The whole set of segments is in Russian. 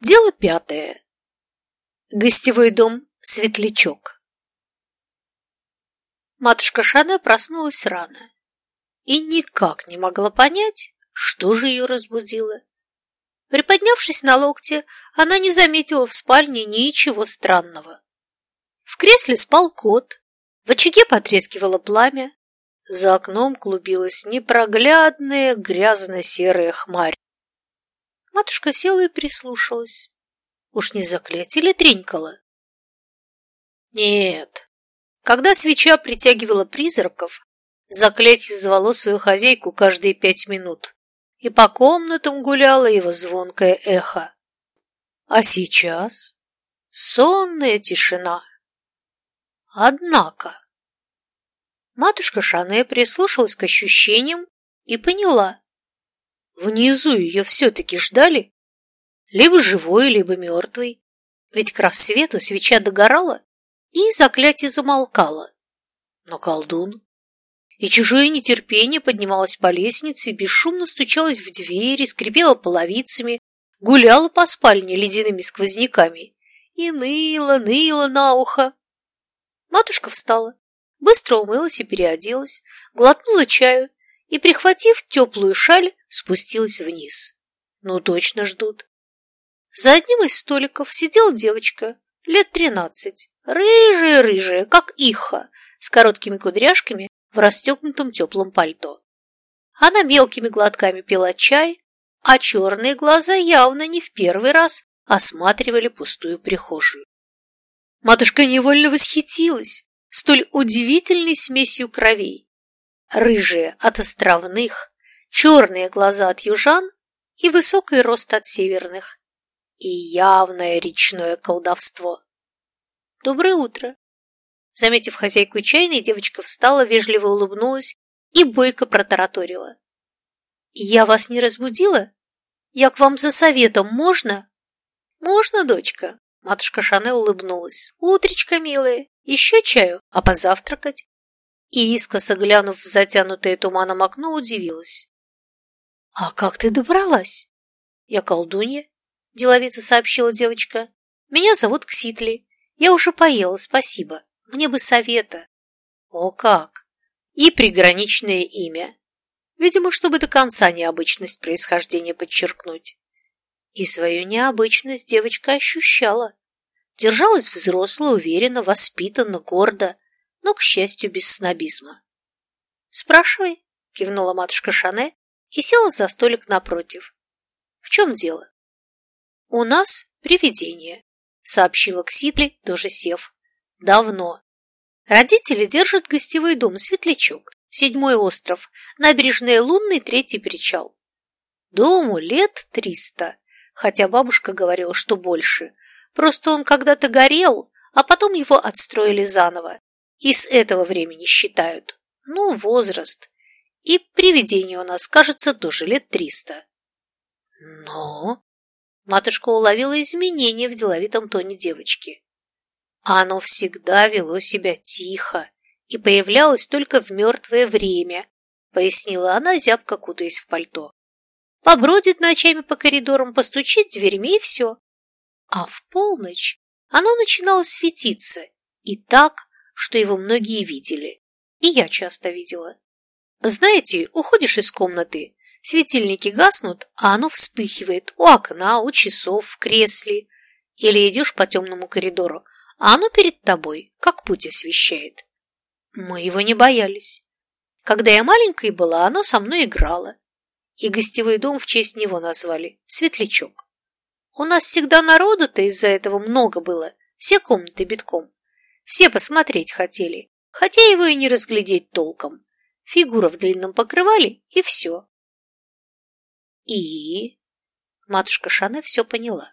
Дело пятое. Гостевой дом «Светлячок». Матушка Шане проснулась рано и никак не могла понять, что же ее разбудило. Приподнявшись на локте, она не заметила в спальне ничего странного. В кресле спал кот, в очаге потрескивало пламя, за окном клубилась непроглядная грязно-серая хмарь. Матушка села и прислушалась. Уж не заклятие ли тренькало? Нет. Когда свеча притягивала призраков, заклятие звало свою хозяйку каждые пять минут, и по комнатам гуляло его звонкое эхо. А сейчас сонная тишина. Однако матушка Шане прислушалась к ощущениям и поняла, Внизу ее все-таки ждали. Либо живой, либо мертвый. Ведь к рассвету свеча догорала, и заклятие замолкало. Но колдун и чужое нетерпение поднималось по лестнице, бесшумно стучалось в двери, скрипело половицами, гуляло по спальне ледяными сквозняками и ныло, ныло на ухо. Матушка встала, быстро умылась и переоделась, глотнула чаю и, прихватив теплую шаль, спустилась вниз. Ну, точно ждут. За одним из столиков сидела девочка, лет тринадцать, рыжая-рыжая, как иха, с короткими кудряшками в расстегнутом теплом пальто. Она мелкими глотками пила чай, а черные глаза явно не в первый раз осматривали пустую прихожую. Матушка невольно восхитилась столь удивительной смесью кровей рыжие от островных, черные глаза от южан и высокий рост от северных, и явное речное колдовство. «Доброе утро!» Заметив хозяйку чайной, девочка встала, вежливо улыбнулась и бойко протараторила. «Я вас не разбудила? Я к вам за советом, можно?» «Можно, дочка!» Матушка Шане улыбнулась. «Утречка, милая! Еще чаю, а позавтракать?» и, искоса глянув в затянутое туманом окно, удивилась. «А как ты добралась?» «Я колдунья», – деловито сообщила девочка. «Меня зовут Кситли. Я уже поела, спасибо. Мне бы совета». «О как!» «И приграничное имя. Видимо, чтобы до конца необычность происхождения подчеркнуть». И свою необычность девочка ощущала. Держалась взросло, уверенно, воспитанно, гордо но, к счастью, без снобизма. «Спрашивай», — кивнула матушка Шане и села за столик напротив. «В чем дело?» «У нас привидение», — сообщила Ксидли, тоже сев. «Давно. Родители держат гостевой дом «Светлячок», седьмой остров, набережная Лунный, третий причал. Дому лет триста, хотя бабушка говорила, что больше. Просто он когда-то горел, а потом его отстроили заново. И с этого времени считают. Ну, возраст. И привидение у нас, кажется, тоже лет триста. Но... Матушка уловила изменения в деловитом тоне девочки. Оно всегда вело себя тихо и появлялось только в мертвое время, пояснила она, зябко кутаясь в пальто. Побродит ночами по коридорам, постучит дверьми и все. А в полночь оно начинало светиться, и так что его многие видели. И я часто видела. Знаете, уходишь из комнаты, светильники гаснут, а оно вспыхивает у окна, у часов, в кресле. Или идешь по темному коридору, а оно перед тобой, как путь освещает. Мы его не боялись. Когда я маленькой была, оно со мной играло. И гостевой дом в честь него назвали Светлячок. У нас всегда народу-то из-за этого много было, все комнаты битком. Все посмотреть хотели, хотя его и не разглядеть толком. Фигура в длинном покрывале, и все. И... Матушка Шане все поняла.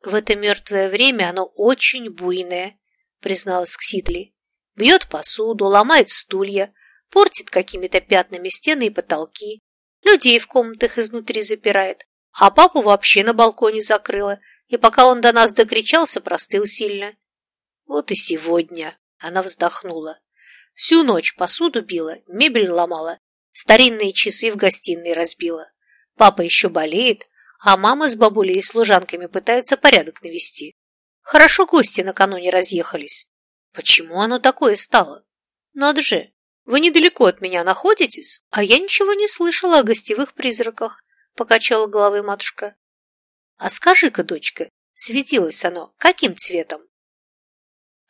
В это мертвое время оно очень буйное, призналась Кситли. Бьет посуду, ломает стулья, портит какими-то пятнами стены и потолки, людей в комнатах изнутри запирает, а папу вообще на балконе закрыла, и пока он до нас докричался, простыл сильно. Вот и сегодня она вздохнула. Всю ночь посуду била, мебель ломала, старинные часы в гостиной разбила. Папа еще болеет, А мама с бабулей и служанками пытаются порядок навести. Хорошо гости накануне разъехались. Почему оно такое стало? Надо же, вы недалеко от меня находитесь, а я ничего не слышала о гостевых призраках, покачала головой матушка. А скажи-ка, дочка, светилось оно каким цветом?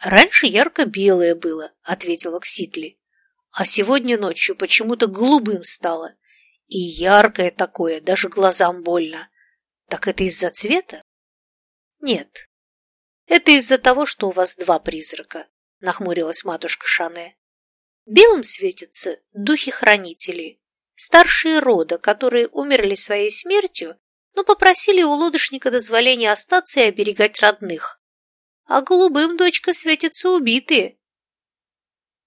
Раньше ярко-белое было, ответила Кситли. А сегодня ночью почему-то голубым стало. И яркое такое, даже глазам больно. Так это из-за цвета? Нет. Это из-за того, что у вас два призрака, нахмурилась матушка Шане. Белым светятся духи-хранители, старшие рода, которые умерли своей смертью, но попросили у лодочника дозволения остаться и оберегать родных. А голубым дочка светятся убитые.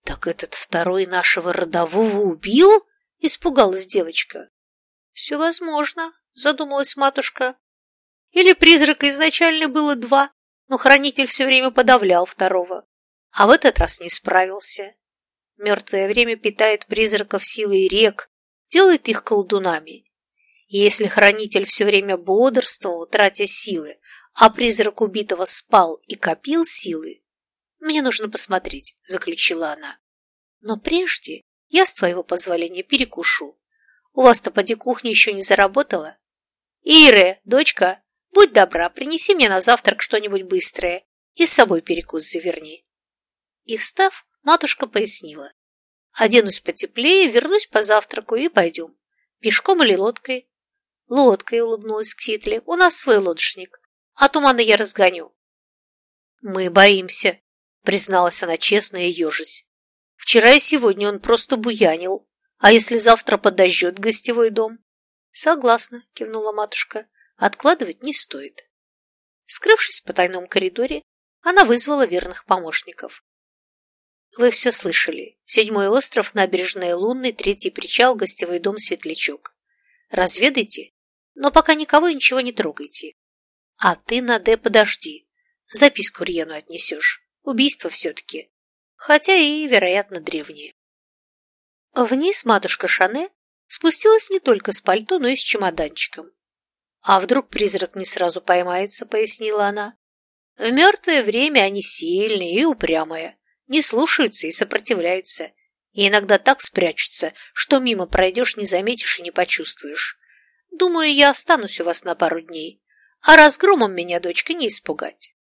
Так этот второй нашего родового убил? Испугалась девочка. Все возможно, задумалась матушка. Или призрака изначально было два, но хранитель все время подавлял второго, а в этот раз не справился. Мертвое время питает призраков силой рек, делает их колдунами. И если хранитель все время бодрствовал, тратя силы, а призрак убитого спал и копил силы, мне нужно посмотреть, заключила она. Но прежде я, с твоего позволения, перекушу. У вас-то поди кухня еще не заработала? Ире, дочка, будь добра, принеси мне на завтрак что-нибудь быстрое и с собой перекус заверни. И, встав, матушка пояснила. Оденусь потеплее, вернусь по завтраку и пойдем. Пешком или лодкой? Лодкой, улыбнулась Кситли. У нас свой лодочник. А туманы я разгоню. Мы боимся, призналась она честно и ежась. Вчера и сегодня он просто буянил. А если завтра подожжет гостевой дом? Согласна, кивнула матушка. Откладывать не стоит. Скрывшись в потайном коридоре, она вызвала верных помощников. Вы все слышали. Седьмой остров, набережная Лунный, третий причал, гостевой дом Светлячок. Разведайте, но пока никого и ничего не трогайте. А ты, Наде, подожди. Записку Рьену отнесешь. Убийство все-таки. Хотя и, вероятно, древнее. Вниз матушка Шане спустилась не только с пальто, но и с чемоданчиком. «А вдруг призрак не сразу поймается?» — пояснила она. «В мертвое время они сильные и упрямые, не слушаются и сопротивляются, и иногда так спрячутся, что мимо пройдешь, не заметишь и не почувствуешь. Думаю, я останусь у вас на пару дней, а разгромом меня, дочка, не испугать».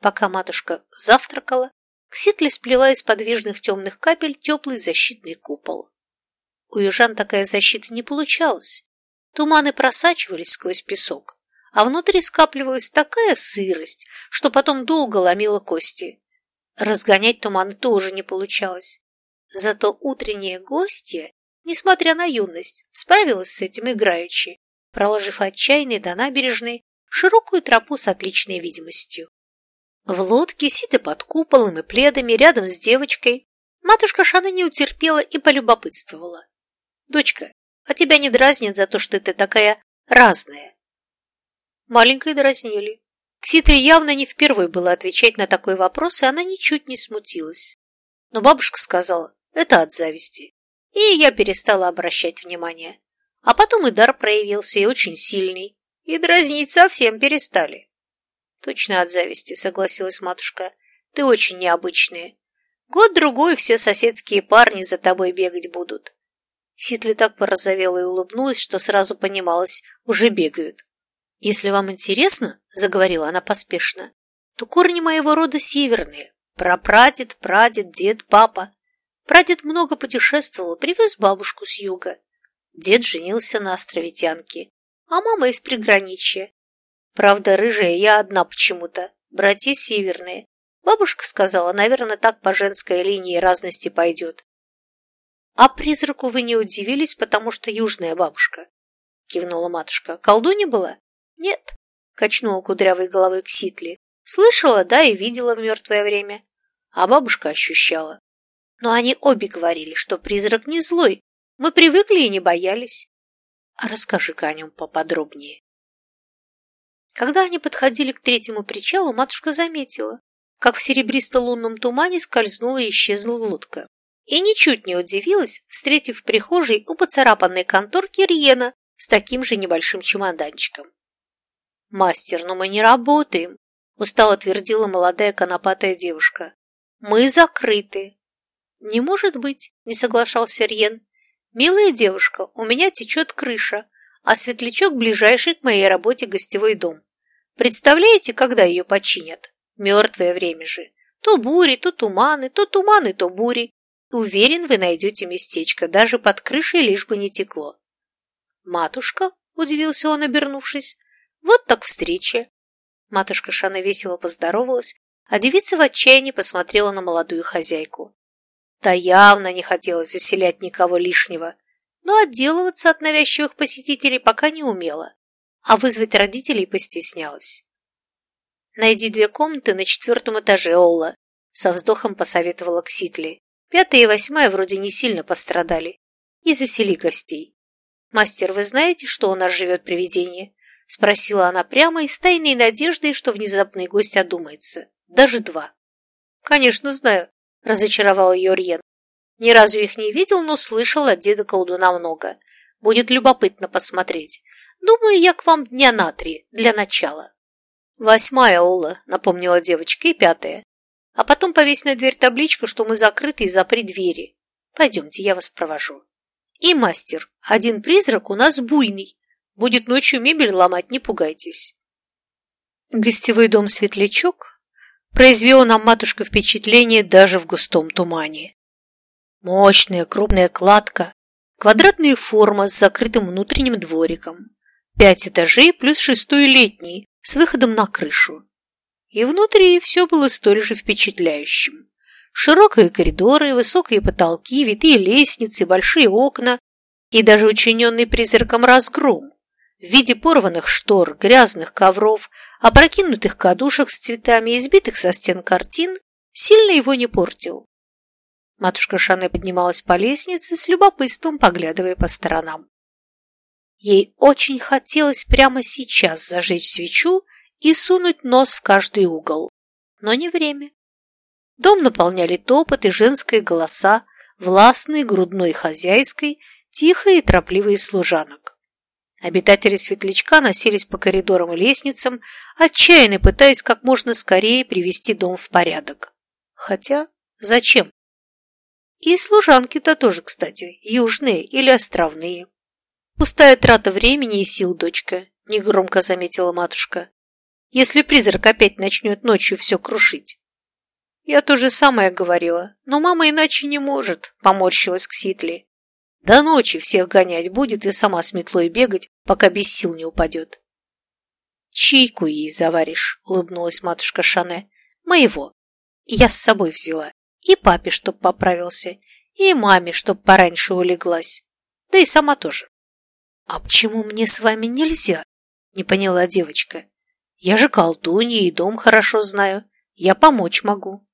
Пока матушка завтракала, Кситли сплела из подвижных темных капель теплый защитный купол. У южан такая защита не получалась. Туманы просачивались сквозь песок, а внутри скапливалась такая сырость, что потом долго ломила кости. Разгонять туманы тоже не получалось. Зато утренние гости, несмотря на юность, справилась с этим играючи, проложив отчаянный до набережной широкую тропу с отличной видимостью. В лодке, сидя под куполом и пледами рядом с девочкой, матушка Шана не утерпела и полюбопытствовала. «Дочка, а тебя не дразнят за то, что ты такая разная?» Маленькой дразнили. Кситре явно не впервые было отвечать на такой вопрос, и она ничуть не смутилась. Но бабушка сказала, это от зависти. И я перестала обращать внимание. А потом и дар проявился, и очень сильный. И дразнить совсем перестали. Точно от зависти, согласилась матушка. Ты очень необычная. Год-другой все соседские парни за тобой бегать будут. Ситли так порозовела и улыбнулась, что сразу понималось, уже бегают. «Если вам интересно, — заговорила она поспешно, — то корни моего рода северные. Прапрадед, прадед, дед, папа. Прадед много путешествовал, привез бабушку с юга. Дед женился на островитянке, а мама из приграничья. Правда, рыжая я одна почему-то, братья северные. Бабушка сказала, наверное, так по женской линии разности пойдет. А призраку вы не удивились, потому что южная бабушка? Кивнула матушка. Колдунья была? Нет, качнула кудрявой головой Кситли. Слышала, да, и видела в мертвое время. А бабушка ощущала. Но они обе говорили, что призрак не злой. Мы привыкли и не боялись. А расскажи-ка о нем поподробнее. Когда они подходили к третьему причалу, матушка заметила, как в серебристо-лунном тумане скользнула и исчезла лодка. И ничуть не удивилась, встретив в прихожей у поцарапанной конторки Рьена с таким же небольшим чемоданчиком. «Мастер, но мы не работаем», – устало твердила молодая конопатая девушка. «Мы закрыты». «Не может быть», – не соглашался Рьен. «Милая девушка, у меня течет крыша, а светлячок ближайший к моей работе гостевой дом. Представляете, когда ее починят? Мертвое время же. То бури, то туманы, то туманы, то бури. Уверен, вы найдете местечко, даже под крышей, лишь бы не текло. «Матушка?» – удивился он, обернувшись. «Вот так встреча!» Матушка Шана весело поздоровалась, а девица в отчаянии посмотрела на молодую хозяйку. Та явно не хотела заселять никого лишнего, но отделываться от навязчивых посетителей пока не умела, а вызвать родителей постеснялась. «Найди две комнаты на четвертом этаже, Олла», – со вздохом посоветовала Кситли. «Пятая и восьмая вроде не сильно пострадали. И засели гостей. «Мастер, вы знаете, что у нас живет привидение?» – спросила она прямо и с тайной надеждой, что внезапный гость одумается. «Даже два». «Конечно, знаю», – разочаровал ее Рьен. «Ни разу их не видел, но слышал от деда колдуна много. Будет любопытно посмотреть. Думаю, я к вам дня на три, для начала». «Восьмая, Ола», – напомнила девочка, – «и пятая. А потом повесь на дверь табличку, что мы закрыты и запри двери. Пойдемте, я вас провожу». И мастер, один призрак у нас буйный. Будет ночью мебель ломать, не пугайтесь. Гостевой дом «Светлячок» произвел нам матушка впечатление даже в густом тумане. Мощная крупная кладка, квадратная форма с закрытым внутренним двориком, пять этажей плюс шестой летний с выходом на крышу. И внутри все было столь же впечатляющим. Широкие коридоры, высокие потолки, витые лестницы, большие окна и даже учиненный призраком разгром в виде порванных штор, грязных ковров, опрокинутых кадушек с цветами, избитых со стен картин, сильно его не портил. Матушка Шане поднималась по лестнице с любопытством, поглядывая по сторонам. Ей очень хотелось прямо сейчас зажечь свечу и сунуть нос в каждый угол, но не время. Дом наполняли топот и женские голоса, властные грудной хозяйской, тихие и торопливые служанок. Обитатели светлячка носились по коридорам и лестницам, отчаянно пытаясь как можно скорее привести дом в порядок. Хотя зачем? И служанки-то тоже, кстати, южные или островные. Пустая трата времени и сил, дочка, негромко заметила матушка. Если призрак опять начнет ночью все крушить. Я то же самое говорила, но мама иначе не может, поморщилась Кситли. До ночи всех гонять будет и сама с метлой бегать, пока без сил не упадет. Чайку ей заваришь, улыбнулась матушка Шане. Моего. Я с собой взяла. И папе, чтоб поправился, и маме, чтоб пораньше улеглась. Да и сама тоже. А почему мне с вами нельзя? Не поняла девочка. Я же колдунья и дом хорошо знаю. Я помочь могу.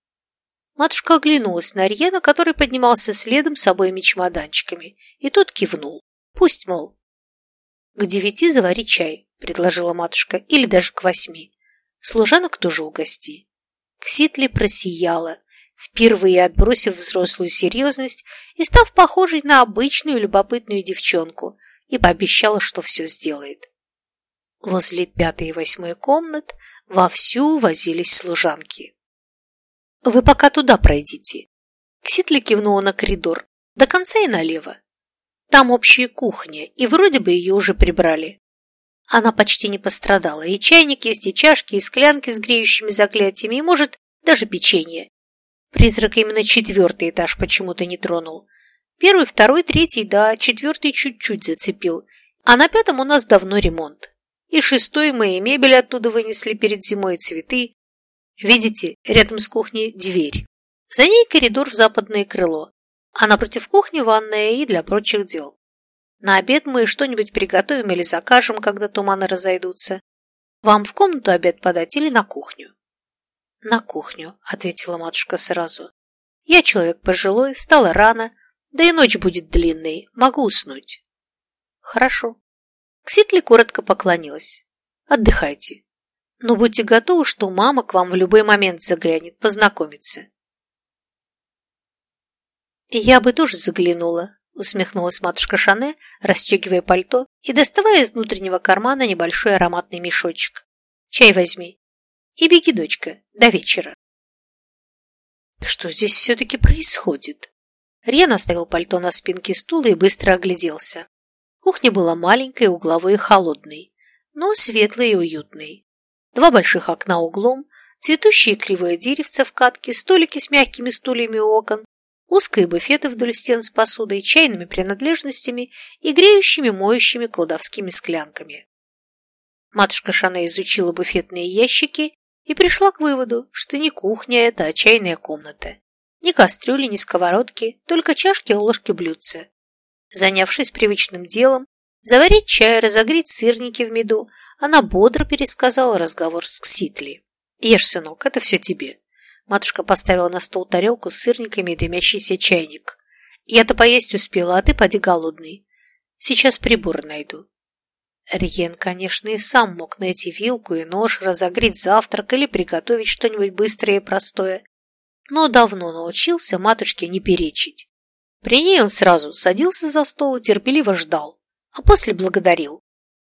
Матушка оглянулась на Рьена, который поднимался следом с обоими чемоданчиками, и тот кивнул. Пусть, мол. «К девяти завари чай», — предложила матушка, — «или даже к восьми. Служанок тоже угости». Кситли просияла, впервые отбросив взрослую серьезность и став похожей на обычную любопытную девчонку, и пообещала, что все сделает. Возле пятой и восьмой комнат вовсю возились служанки. Вы пока туда пройдите. Кситли кивнула на коридор. До конца и налево. Там общая кухня, и вроде бы ее уже прибрали. Она почти не пострадала. И чайник есть, и чашки, и склянки с греющими заклятиями, и, может, даже печенье. Призрак именно четвертый этаж почему-то не тронул. Первый, второй, третий, да, четвертый чуть-чуть зацепил. А на пятом у нас давно ремонт. И шестой мы и мебель оттуда вынесли перед зимой, и цветы. Видите, рядом с кухней дверь. За ней коридор в западное крыло, а напротив кухни ванная и для прочих дел. На обед мы что-нибудь приготовим или закажем, когда туманы разойдутся. Вам в комнату обед подать или на кухню? На кухню, ответила матушка сразу. Я человек пожилой, встала рано, да и ночь будет длинной, могу уснуть. Хорошо. Кситли коротко поклонилась. Отдыхайте. Но будьте готовы, что мама к вам в любой момент заглянет познакомиться. Я бы тоже заглянула, усмехнулась матушка Шане, расстегивая пальто и доставая из внутреннего кармана небольшой ароматный мешочек. «Чай возьми. И беги, дочка, до вечера». Что здесь все-таки происходит? Рен оставил пальто на спинке стула и быстро огляделся. Кухня была маленькой, угловой и холодной, но светлой и уютной. Два больших окна углом, цветущие кривое деревце в катке, столики с мягкими стульями у окон, узкие буфеты вдоль стен с посудой, чайными принадлежностями и греющими моющими колдовскими склянками. Матушка Шана изучила буфетные ящики и пришла к выводу, что не кухня это, а чайная комната. Ни кастрюли, ни сковородки, только чашки, ложки, блюдца. Занявшись привычным делом, заварить чай, разогреть сырники в меду, она бодро пересказала разговор с Кситли. «Ешь, сынок, это все тебе». Матушка поставила на стол тарелку с сырниками и дымящийся чайник. «Я-то поесть успела, а ты поди голодный. Сейчас прибор найду». Риен, конечно, и сам мог найти вилку и нож, разогреть завтрак или приготовить что-нибудь быстрое и простое, но давно научился матушке не перечить. При ней он сразу садился за стол и терпеливо ждал, а после благодарил.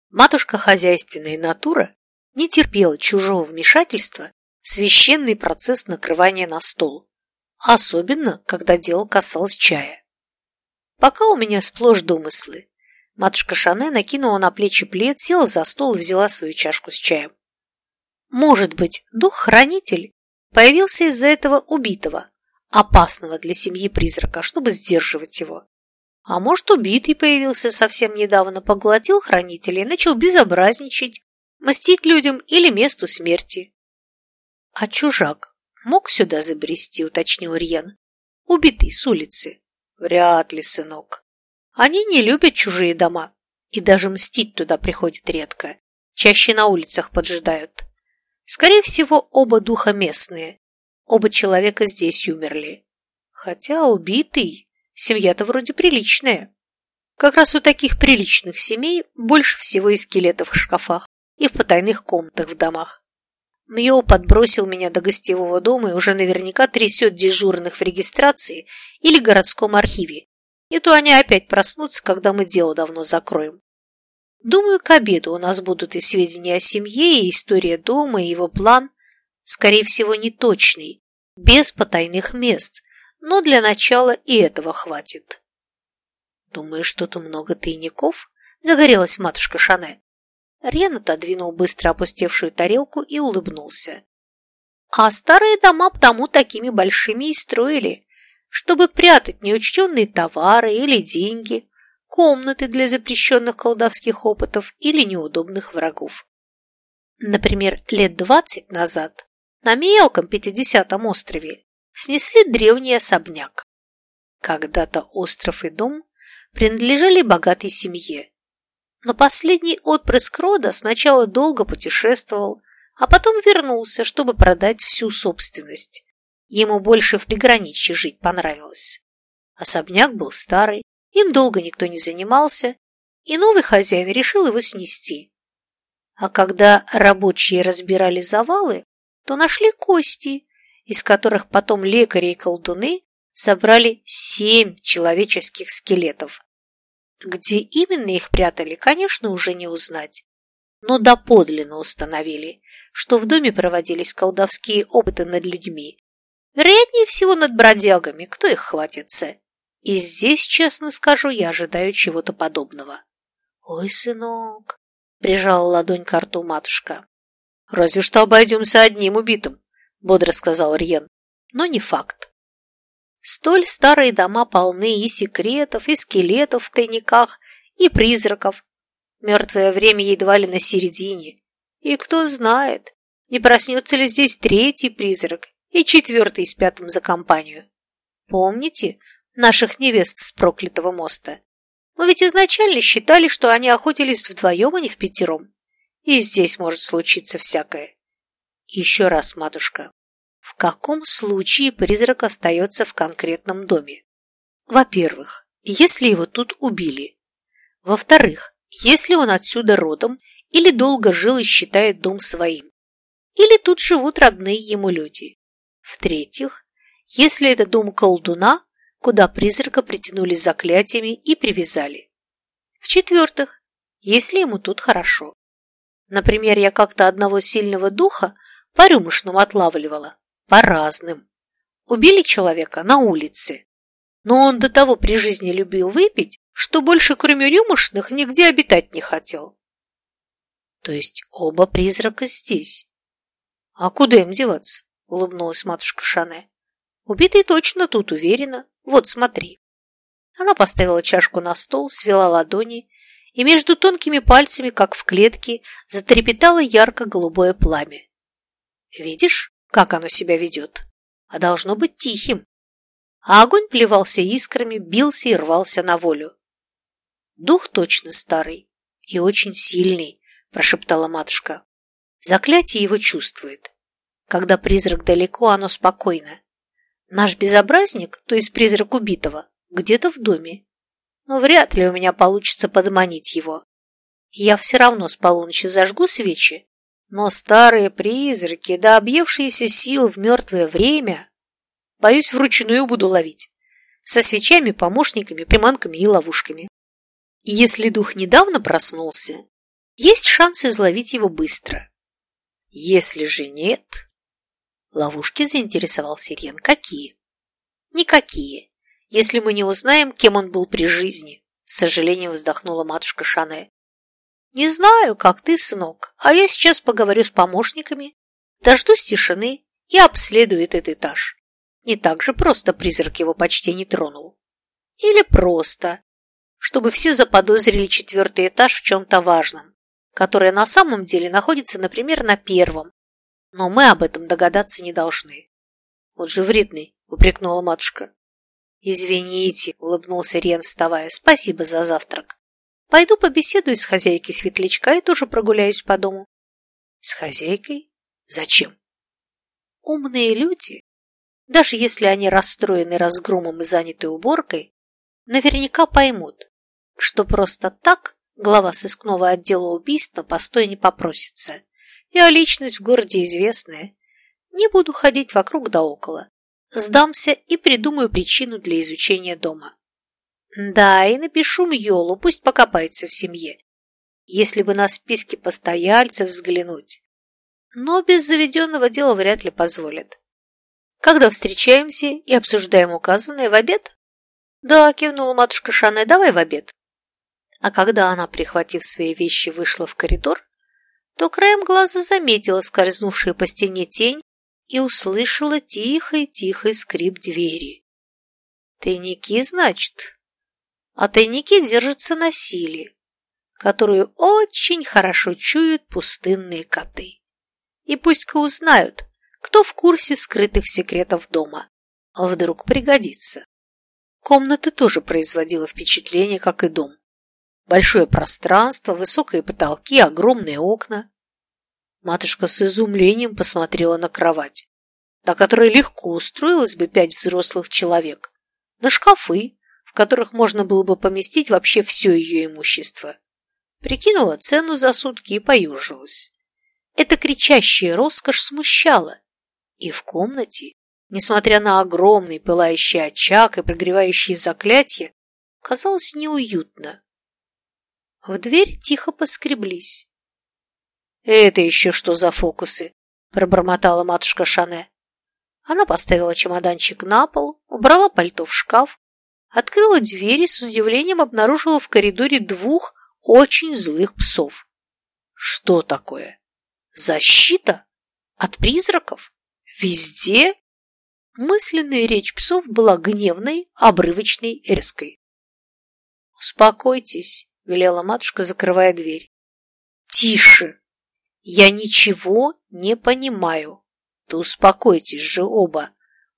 Матушка хозяйственная натура не терпела чужого вмешательства в священный процесс накрывания на стол, особенно когда дело касалось чая. Пока у меня сплошь домыслы. Матушка Шане накинула на плечи плед, села за стол и взяла свою чашку с чаем. Может быть, дух-хранитель появился из-за этого убитого, опасного для семьи призрака, чтобы сдерживать его. А может, убитый появился совсем недавно, поглотил хранителя и начал безобразничать, мстить людям или месту смерти. А чужак мог сюда забрести, уточнил Рьен. Убитый с улицы. Вряд ли, сынок. Они не любят чужие дома и даже мстить туда приходят редко. Чаще на улицах поджидают. Скорее всего, оба духа местные. Оба человека здесь умерли. Хотя убитый, семья-то вроде приличная. Как раз у таких приличных семей больше всего и скелетов в шкафах, и в потайных комнатах в домах. Мьо подбросил меня до гостевого дома и уже наверняка трясет дежурных в регистрации или городском архиве. И то они опять проснутся, когда мы дело давно закроем. Думаю, к обеду у нас будут и сведения о семье, и история дома, и его план. Скорее всего, неточный, без потайных мест, но для начала и этого хватит. Думаешь, что-то много тайников? Загорелась матушка Шане. Рен отодвинул быстро опустевшую тарелку и улыбнулся. А старые дома потому такими большими и строили, чтобы прятать неучтенные товары или деньги, комнаты для запрещенных колдовских опытов или неудобных врагов. Например, лет двадцать назад на мелком пятидесятом острове снесли древний особняк. Когда-то остров и дом принадлежали богатой семье, но последний отпрыск рода сначала долго путешествовал, а потом вернулся, чтобы продать всю собственность. Ему больше в приграничье жить понравилось. Особняк был старый, им долго никто не занимался, и новый хозяин решил его снести. А когда рабочие разбирали завалы, то нашли кости, из которых потом лекари и колдуны собрали семь человеческих скелетов. Где именно их прятали, конечно, уже не узнать. Но доподлинно установили, что в доме проводились колдовские опыты над людьми. Вероятнее всего над бродягами, кто их хватится. И здесь, честно скажу, я ожидаю чего-то подобного. «Ой, сынок!» — прижала ладонь к рту матушка. «Разве что обойдемся одним убитым», — бодро сказал Рьен. «Но не факт. Столь старые дома полны и секретов, и скелетов в тайниках, и призраков. Мертвое время едва ли на середине. И кто знает, не проснется ли здесь третий призрак и четвертый с пятым за компанию. Помните, наших невест с проклятого моста. Мы ведь изначально считали, что они охотились вдвоем, а не в пятером. И здесь может случиться всякое. Еще раз, матушка, каком случае призрак остается в конкретном доме? Во-первых, если его тут убили. Во-вторых, если он отсюда родом или долго жил и считает дом своим. Или тут живут родные ему люди. В-третьих, если это дом колдуна, куда призрака притянули заклятиями и привязали. В-четвертых, если ему тут хорошо. Например, я как-то одного сильного духа по рюмошным отлавливала, по разным. Убили человека на улице, но он до того при жизни любил выпить, что больше кроме рюмошных нигде обитать не хотел. То есть оба призрака здесь. А куда им деваться? Улыбнулась матушка Шане. Убитый точно тут, уверена. Вот, смотри. Она поставила чашку на стол, свела ладони, и между тонкими пальцами, как в клетке, затрепетало ярко-голубое пламя. Видишь, как оно себя ведет? А должно быть тихим а огонь плевался искрами, бился и рвался на волю. «Дух точно старый и очень сильный», – прошептала матушка. «Заклятие его чувствует. Когда призрак далеко, оно спокойно. Наш безобразник, то есть призрак убитого, где-то в доме. Но вряд ли у меня получится подманить его. Я все равно с полуночи зажгу свечи, но старые призраки, да объевшиеся сил в мертвое время, Боюсь, вручную буду ловить. Со свечами, помощниками, приманками и ловушками. Если дух недавно проснулся, есть шанс изловить его быстро. Если же нет... Ловушки заинтересовался Рен. Какие? Никакие. Если мы не узнаем, кем он был при жизни, с сожалением вздохнула матушка Шане. Не знаю, как ты, сынок, а я сейчас поговорю с помощниками, дождусь тишины и обследую этот этаж. Не так же просто призрак его почти не тронул. Или просто, чтобы все заподозрили четвертый этаж в чем-то важном, которое на самом деле находится, например, на первом, но мы об этом догадаться не должны. Вот же вредный, упрекнула матушка. Извините, улыбнулся Рен, вставая. Спасибо за завтрак. Пойду побеседую с хозяйкой светлячка и тоже прогуляюсь по дому. С хозяйкой? Зачем? Умные люди даже если они расстроены разгромом и заняты уборкой, наверняка поймут, что просто так глава сыскного отдела убийств на постой не попросится. Я личность в городе известная. Не буду ходить вокруг да около. Сдамся и придумаю причину для изучения дома. Да, и напишу Мьолу, пусть покопается в семье. Если бы на списке постояльцев взглянуть. Но без заведенного дела вряд ли позволят. Когда встречаемся и обсуждаем указанное в обед? Да, кивнула матушка Шане, давай в обед. А когда она, прихватив свои вещи, вышла в коридор, то краем глаза заметила скользнувшую по стене тень и услышала тихий-тихий скрип двери. Тайники, значит? А тайники держатся на силе, которую очень хорошо чуют пустынные коты. И пусть-ка узнают, кто в курсе скрытых секретов дома. А вдруг пригодится. Комната тоже производила впечатление, как и дом. Большое пространство, высокие потолки, огромные окна. Матушка с изумлением посмотрела на кровать, на которой легко устроилось бы пять взрослых человек, на шкафы, которых можно было бы поместить вообще все ее имущество. Прикинула цену за сутки и поюжилась. Эта кричащая роскошь смущала и в комнате, несмотря на огромный пылающий очаг и прогревающие заклятия, казалось неуютно. В дверь тихо поскреблись. «Это еще что за фокусы?» – пробормотала матушка Шане. Она поставила чемоданчик на пол, убрала пальто в шкаф, открыла дверь и с удивлением обнаружила в коридоре двух очень злых псов. Что такое? Защита? От призраков? Везде мысленная речь псов была гневной, обрывочной, резкой. «Успокойтесь», — велела матушка, закрывая дверь. «Тише! Я ничего не понимаю. Да успокойтесь же оба.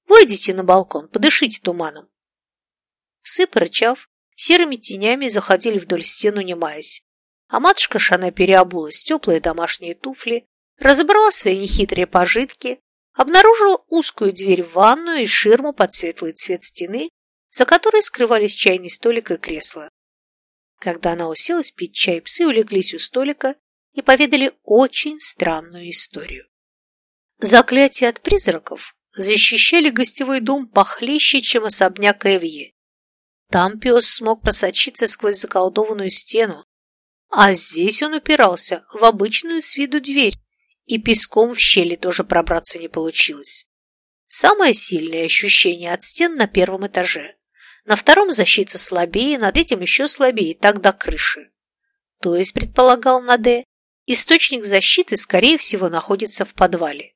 Выйдите на балкон, подышите туманом». Псы, порычав, серыми тенями заходили вдоль стены, унимаясь. А матушка Шана переобулась в теплые домашние туфли, разобрала свои нехитрые пожитки, обнаружила узкую дверь в ванную и ширму под светлый цвет стены, за которой скрывались чайный столик и кресло. Когда она уселась пить чай, псы улеглись у столика и поведали очень странную историю. Заклятие от призраков защищали гостевой дом похлеще, чем особняк Эвье. Там пес смог просочиться сквозь заколдованную стену, а здесь он упирался в обычную с виду дверь, и песком в щели тоже пробраться не получилось. Самое сильное ощущение от стен на первом этаже. На втором защита слабее, на третьем еще слабее, так до крыши. То есть, предполагал Наде, источник защиты, скорее всего, находится в подвале.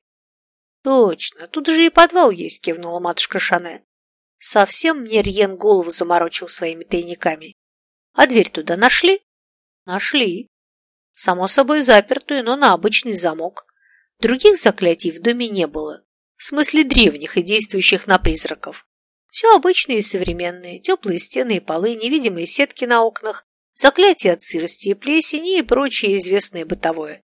Точно, тут же и подвал есть, кивнула матушка Шане. Совсем мне Рьен голову заморочил своими тайниками. А дверь туда нашли? Нашли. Само собой запертую, но на обычный замок. Других заклятий в доме не было. В смысле древних и действующих на призраков. Все обычные и современные, теплые стены и полы, невидимые сетки на окнах, заклятия от сырости и плесени и прочее известное бытовое.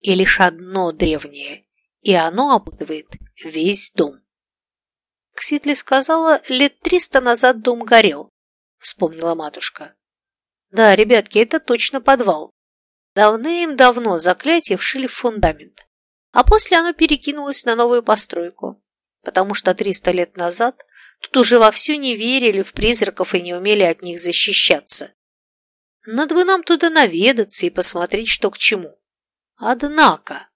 И лишь одно древнее, и оно опутывает весь дом. Кситли сказала, лет триста назад дом горел, вспомнила матушка. Да, ребятки, это точно подвал. Давным-давно заклятие вшили в фундамент, а после оно перекинулось на новую постройку, потому что триста лет назад Тут уже вовсю не верили в призраков и не умели от них защищаться. Надо бы нам туда наведаться и посмотреть, что к чему. Однако,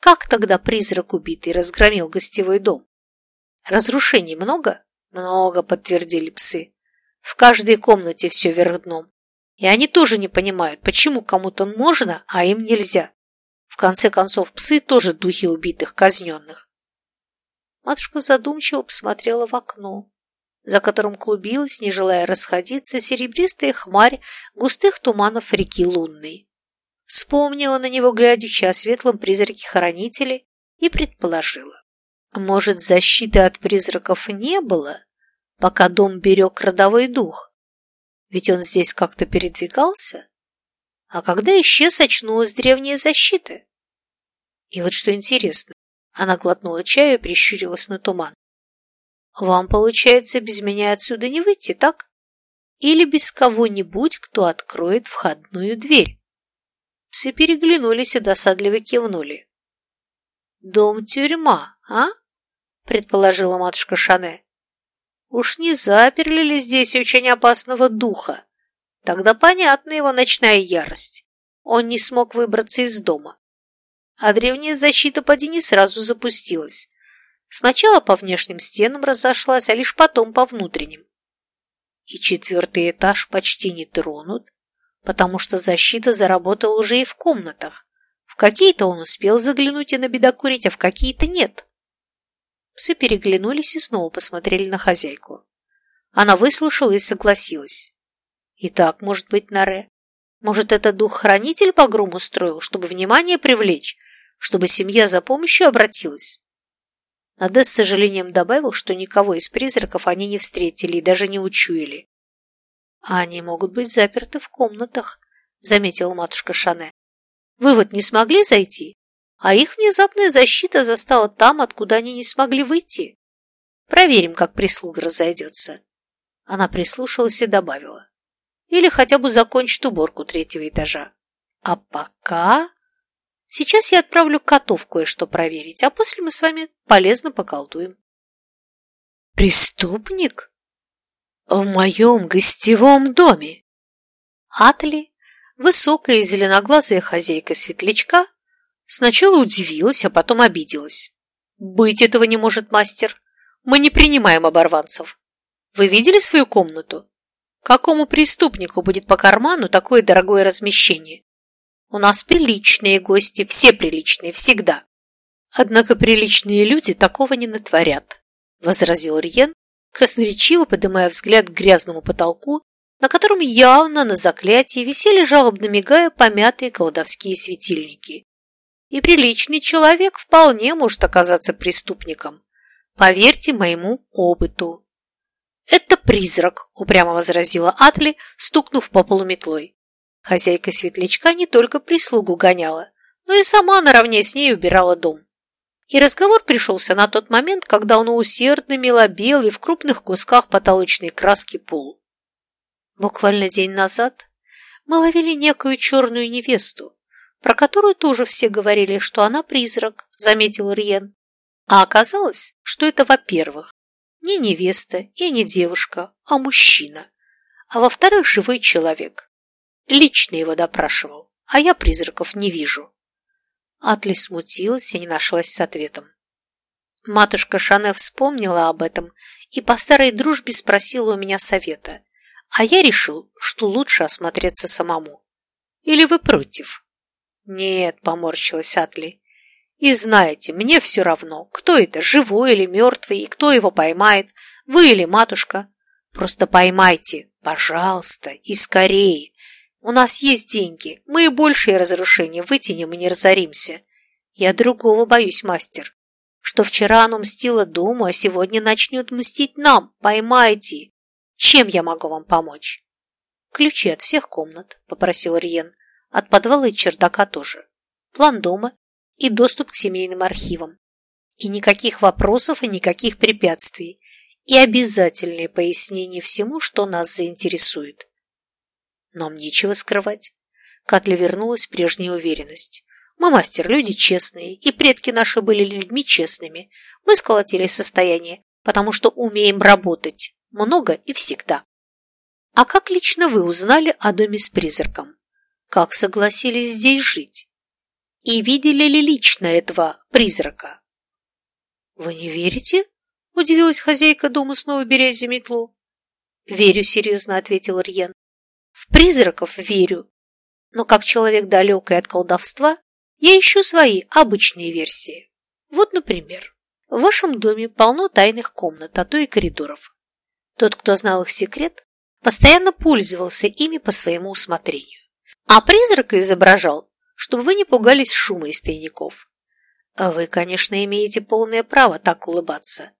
как тогда призрак убитый разгромил гостевой дом? Разрушений много? Много, подтвердили псы. В каждой комнате все вверх дном. И они тоже не понимают, почему кому-то можно, а им нельзя. В конце концов, псы тоже духи убитых, казненных. Матушка задумчиво посмотрела в окно, за которым клубилась, не желая расходиться, серебристая хмарь густых туманов реки Лунной. Вспомнила на него, глядячи о светлом призраке хранителей, и предположила. Может, защиты от призраков не было, пока дом берег родовой дух? Ведь он здесь как-то передвигался? А когда исчез, очнулась древняя защита? И вот что интересно, она глотнула чаю и прищурилась на туман. «Вам, получается, без меня отсюда не выйти, так? Или без кого-нибудь, кто откроет входную дверь?» Все переглянулись и досадливо кивнули. «Дом-тюрьма, а?» – предположила матушка Шане. «Уж не заперли ли здесь очень опасного духа? Тогда понятна его ночная ярость. Он не смог выбраться из дома а древняя защита поди не сразу запустилась. Сначала по внешним стенам разошлась, а лишь потом по внутренним. И четвертый этаж почти не тронут, потому что защита заработала уже и в комнатах. В какие-то он успел заглянуть и набедокурить, а в какие-то нет. Псы переглянулись и снова посмотрели на хозяйку. Она выслушала и согласилась. И так может быть Наре. Может, это дух-хранитель погром устроил, чтобы внимание привлечь, чтобы семья за помощью обратилась. Наде с сожалением добавил, что никого из призраков они не встретили и даже не учуяли. «А они могут быть заперты в комнатах», — заметила матушка Шане. «Вы вот не смогли зайти, а их внезапная защита застала там, откуда они не смогли выйти. Проверим, как прислуга разойдется». Она прислушалась и добавила. «Или хотя бы закончит уборку третьего этажа. А пока Сейчас я отправлю котов кое-что проверить, а после мы с вами полезно поколдуем. Преступник? В моем гостевом доме? Атли, высокая и зеленоглазая хозяйка светлячка, сначала удивилась, а потом обиделась. Быть этого не может, мастер. Мы не принимаем оборванцев. Вы видели свою комнату? Какому преступнику будет по карману такое дорогое размещение? У нас приличные гости, все приличные, всегда. Однако приличные люди такого не натворят, возразил Риен, красноречиво поднимая взгляд к грязному потолку, на котором явно на заклятии висели жалобно мигая помятые колдовские светильники. И приличный человек вполне может оказаться преступником. Поверьте моему опыту. «Это призрак», — упрямо возразила Атли, стукнув по полу метлой. Хозяйка светлячка не только прислугу гоняла, но и сама наравне с ней убирала дом. И разговор пришелся на тот момент, когда он усердно мела белый в крупных кусках потолочной краски пол. Буквально день назад мы ловили некую черную невесту, про которую тоже все говорили, что она призрак, заметил Риен. А оказалось, что это, во-первых, не невеста и не девушка, а мужчина, а во-вторых, живой человек. Лично его допрашивал, а я призраков не вижу. Атли смутилась и не нашлась с ответом. Матушка Шане вспомнила об этом и по старой дружбе спросила у меня совета, а я решил, что лучше осмотреться самому. Или вы против? Нет, поморщилась Атли. И знаете, мне все равно, кто это, живой или мертвый, и кто его поймает, вы или матушка. Просто поймайте, пожалуйста, и скорее. У нас есть деньги, мы и большие разрушения вытянем и не разоримся. Я другого боюсь, мастер, что вчера оно мстило дому, а сегодня начнет мстить нам. Поймайте. Чем я могу вам помочь? Ключи от всех комнат, попросил Риен. От подвала и чердака тоже. План дома и доступ к семейным архивам. И никаких вопросов и никаких препятствий. И обязательные пояснения всему, что нас заинтересует. Нам нечего скрывать. Катля вернулась в прежнюю уверенность. Мы, мастер, люди честные, и предки наши были людьми честными. Мы сколотили состояние, потому что умеем работать. Много и всегда. А как лично вы узнали о доме с призраком? Как согласились здесь жить? И видели ли лично этого призрака? Вы не верите? Удивилась хозяйка дома, снова берясь за метлу. Верю, серьезно ответил Рьен. В призраков верю, но как человек далекий от колдовства, я ищу свои обычные версии. Вот, например, в вашем доме полно тайных комнат, а то и коридоров. Тот, кто знал их секрет, постоянно пользовался ими по своему усмотрению. А призрака изображал, чтобы вы не пугались шума из тайников. А вы, конечно, имеете полное право так улыбаться,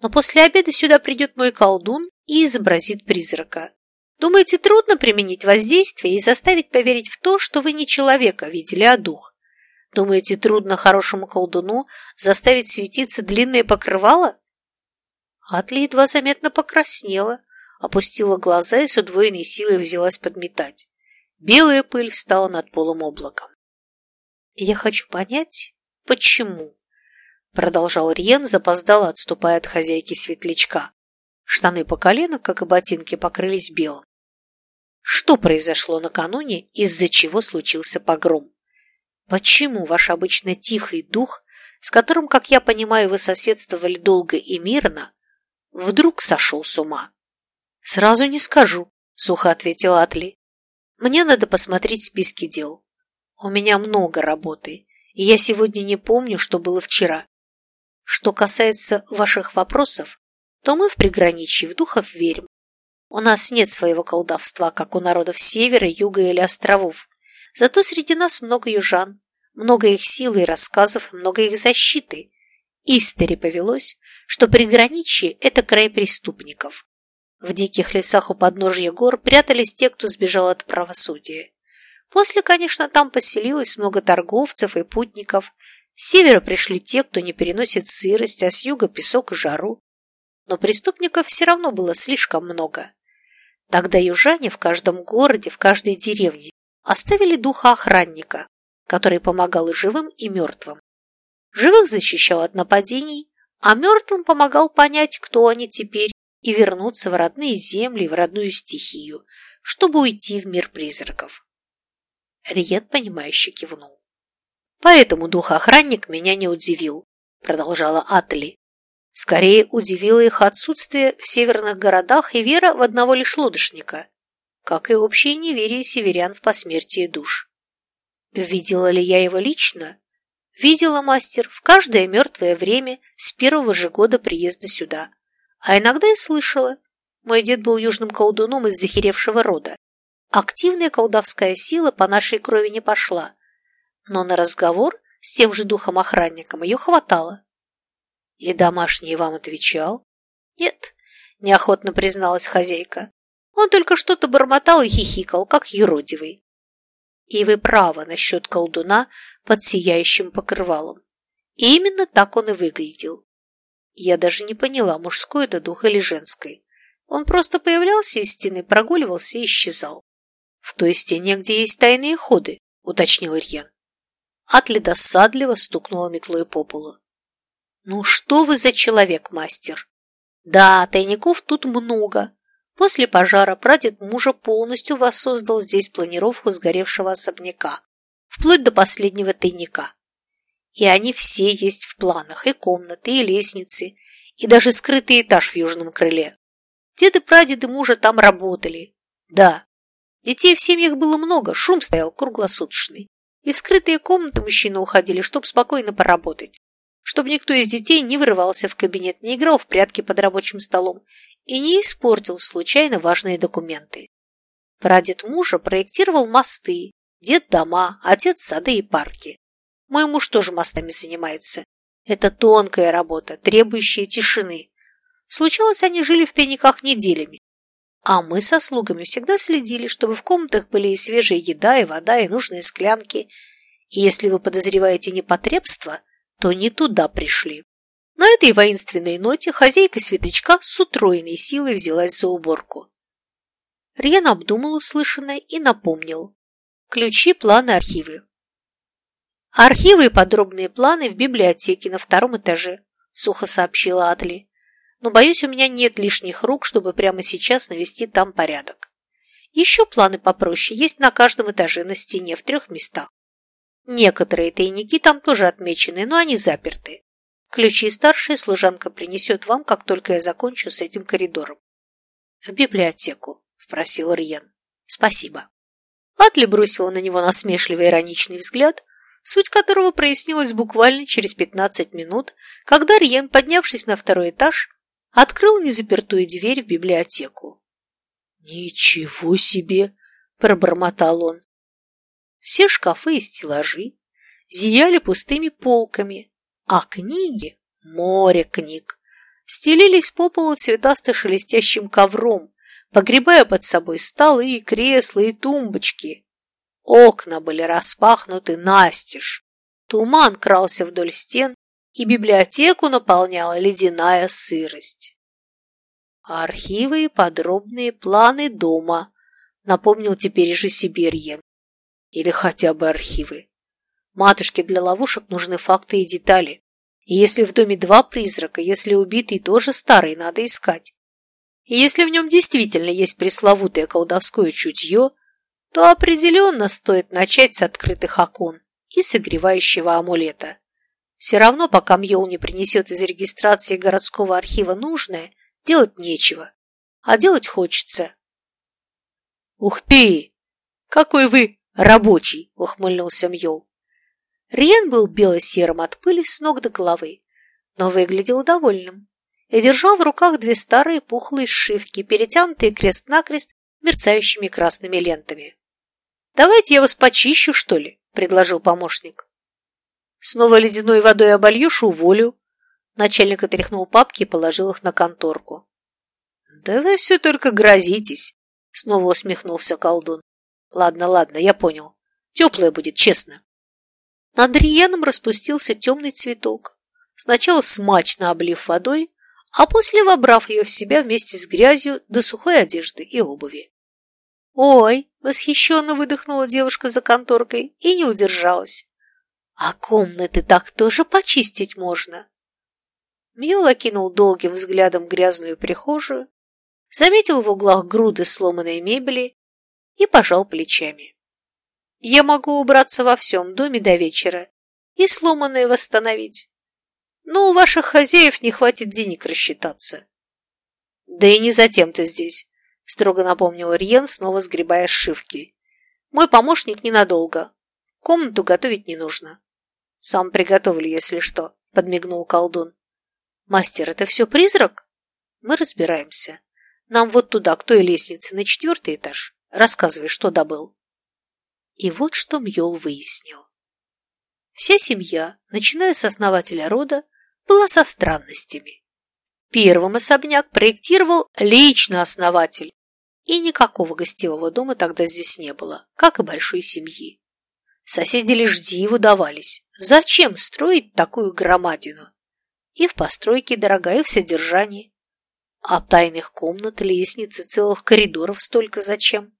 но после обеда сюда придет мой колдун и изобразит призрака, Думаете, трудно применить воздействие и заставить поверить в то, что вы не человека видели, а дух? Думаете, трудно хорошему колдуну заставить светиться длинное покрывало? Атли едва заметно покраснела, опустила глаза и с удвоенной силой взялась подметать. Белая пыль встала над полом облаком. «Я хочу понять, почему?» Продолжал Риен, запоздало отступая от хозяйки светлячка. Штаны по колено, как и ботинки, покрылись белым. Что произошло накануне, из-за чего случился погром? Почему ваш обычно тихий дух, с которым, как я понимаю, вы соседствовали долго и мирно, вдруг сошел с ума? Сразу не скажу, сухо ответил Атли. Мне надо посмотреть списки дел. У меня много работы, и я сегодня не помню, что было вчера. Что касается ваших вопросов, то мы в приграничье в духов верим. У нас нет своего колдовства, как у народов севера, юга или островов. Зато среди нас много южан, много их силы и рассказов, много их защиты. Истори повелось, что приграничье – это край преступников. В диких лесах у подножья гор прятались те, кто сбежал от правосудия. После, конечно, там поселилось много торговцев и путников. С севера пришли те, кто не переносит сырость, а с юга – песок и жару. Но преступников все равно было слишком много. Тогда южане в каждом городе, в каждой деревне оставили духа охранника, который помогал и живым, и мертвым. Живых защищал от нападений, а мертвым помогал понять, кто они теперь, и вернуться в родные земли, в родную стихию, чтобы уйти в мир призраков. Риет, понимающе кивнул. «Поэтому дух-охранник меня не удивил», — продолжала Атли. Скорее удивило их отсутствие в северных городах и вера в одного лишь лодочника, как и общее неверие северян в посмертие душ. Видела ли я его лично? Видела, мастер, в каждое мертвое время с первого же года приезда сюда. А иногда и слышала. Мой дед был южным колдуном из захеревшего рода. Активная колдовская сила по нашей крови не пошла. Но на разговор с тем же духом-охранником ее хватало. «И домашний вам отвечал?» «Нет», – неохотно призналась хозяйка. «Он только что-то бормотал и хихикал, как юродивый». «И вы правы насчет колдуна под сияющим покрывалом. И именно так он и выглядел. Я даже не поняла, мужской это дух или женской. Он просто появлялся из стены, прогуливался и исчезал. В той стене, где есть тайные ходы, уточнил Ирьян. Атли досадливо стукнула метлой по полу. Ну что вы за человек, мастер? Да, тайников тут много. После пожара прадед мужа полностью воссоздал здесь планировку сгоревшего особняка, вплоть до последнего тайника. И они все есть в планах, и комнаты, и лестницы, и даже скрытый этаж в южном крыле. Деды-прадеды мужа там работали. Да, детей в семьях было много, шум стоял круглосуточный. И в скрытые комнаты мужчины уходили, чтобы спокойно поработать. Чтобы никто из детей не вырывался в кабинет, не играл в прятки под рабочим столом и не испортил случайно важные документы. Прадед мужа проектировал мосты, дед дома, отец сады и парки. Мой муж тоже мостами занимается. Это тонкая работа, требующая тишины. Случалось, они жили в тайниках неделями. А мы со слугами всегда следили, чтобы в комнатах были и свежая еда, и вода, и нужные склянки. И если вы подозреваете непотребство, то не туда пришли. На этой воинственной ноте хозяйка светлячка с утроенной силой взялась за уборку. Рьян обдумал услышанное и напомнил. Ключи, планы, архивы. Архивы и подробные планы в библиотеке на втором этаже, сухо сообщила Атли. Но, боюсь, у меня нет лишних рук, чтобы прямо сейчас навести там порядок. Еще планы попроще есть на каждом этаже на стене в трех местах. Некоторые тайники там тоже отмечены, но они заперты. Ключи старшая служанка принесет вам, как только я закончу с этим коридором. В библиотеку, спросил Риен. Спасибо. Атли бросила на него насмешливый ироничный взгляд, суть которого прояснилась буквально через пятнадцать минут, когда Риен, поднявшись на второй этаж, открыл незапертую дверь в библиотеку. «Ничего себе!» – пробормотал он. Все шкафы и стеллажи зияли пустыми полками, а книги, море книг, стелились по полу цветасто-шелестящим ковром, погребая под собой столы, кресла и тумбочки. Окна были распахнуты настежь, туман крался вдоль стен, и библиотеку наполняла ледяная сырость. Архивы и подробные планы дома, напомнил теперь же Сибирье. Или хотя бы архивы. Матушке для ловушек нужны факты и детали. И если в доме два призрака, если убитый тоже старый, надо искать. И если в нем действительно есть пресловутое колдовское чутье, то определенно стоит начать с открытых окон и согревающего амулета. Все равно, пока Мьол не принесет из регистрации городского архива нужное, делать нечего. А делать хочется. «Ух ты! Какой вы рабочий!» – ухмыльнулся Мьол. Риен был бело-серым от пыли с ног до головы, но выглядел довольным и держал в руках две старые пухлые сшивки, перетянутые крест-накрест мерцающими красными лентами. «Давайте я вас почищу, что ли?» – предложил помощник. Снова ледяной водой обольешь – уволю. Начальник отряхнул папки и положил их на конторку. Да вы все только грозитесь, снова усмехнулся колдун. Ладно, ладно, я понял. Теплое будет, честно. Над Риеном распустился темный цветок. Сначала смачно облив водой, а после вобрав ее в себя вместе с грязью до сухой одежды и обуви. «Ой!» – восхищенно выдохнула девушка за конторкой и не удержалась. А комнаты так тоже почистить можно. Мьюл окинул долгим взглядом грязную прихожую, заметил в углах груды сломанной мебели и пожал плечами. Я могу убраться во всем доме до вечера и сломанное восстановить. Но у ваших хозяев не хватит денег рассчитаться. Да и не затем ты здесь, строго напомнил Риен, снова сгребая сшивки. Мой помощник ненадолго. Комнату готовить не нужно. «Сам приготовлю, если что», — подмигнул колдун. «Мастер, это все призрак?» «Мы разбираемся. Нам вот туда, к той лестнице, на четвертый этаж. Рассказывай, что добыл». И вот что Мьол выяснил. Вся семья, начиная с основателя рода, была со странностями. Первым особняк проектировал лично основатель, и никакого гостевого дома тогда здесь не было, как и большой семьи. Соседи лишь диву давались. Зачем строить такую громадину? И в постройке дорогая, в содержании. А тайных комнат, лестниц и целых коридоров столько зачем?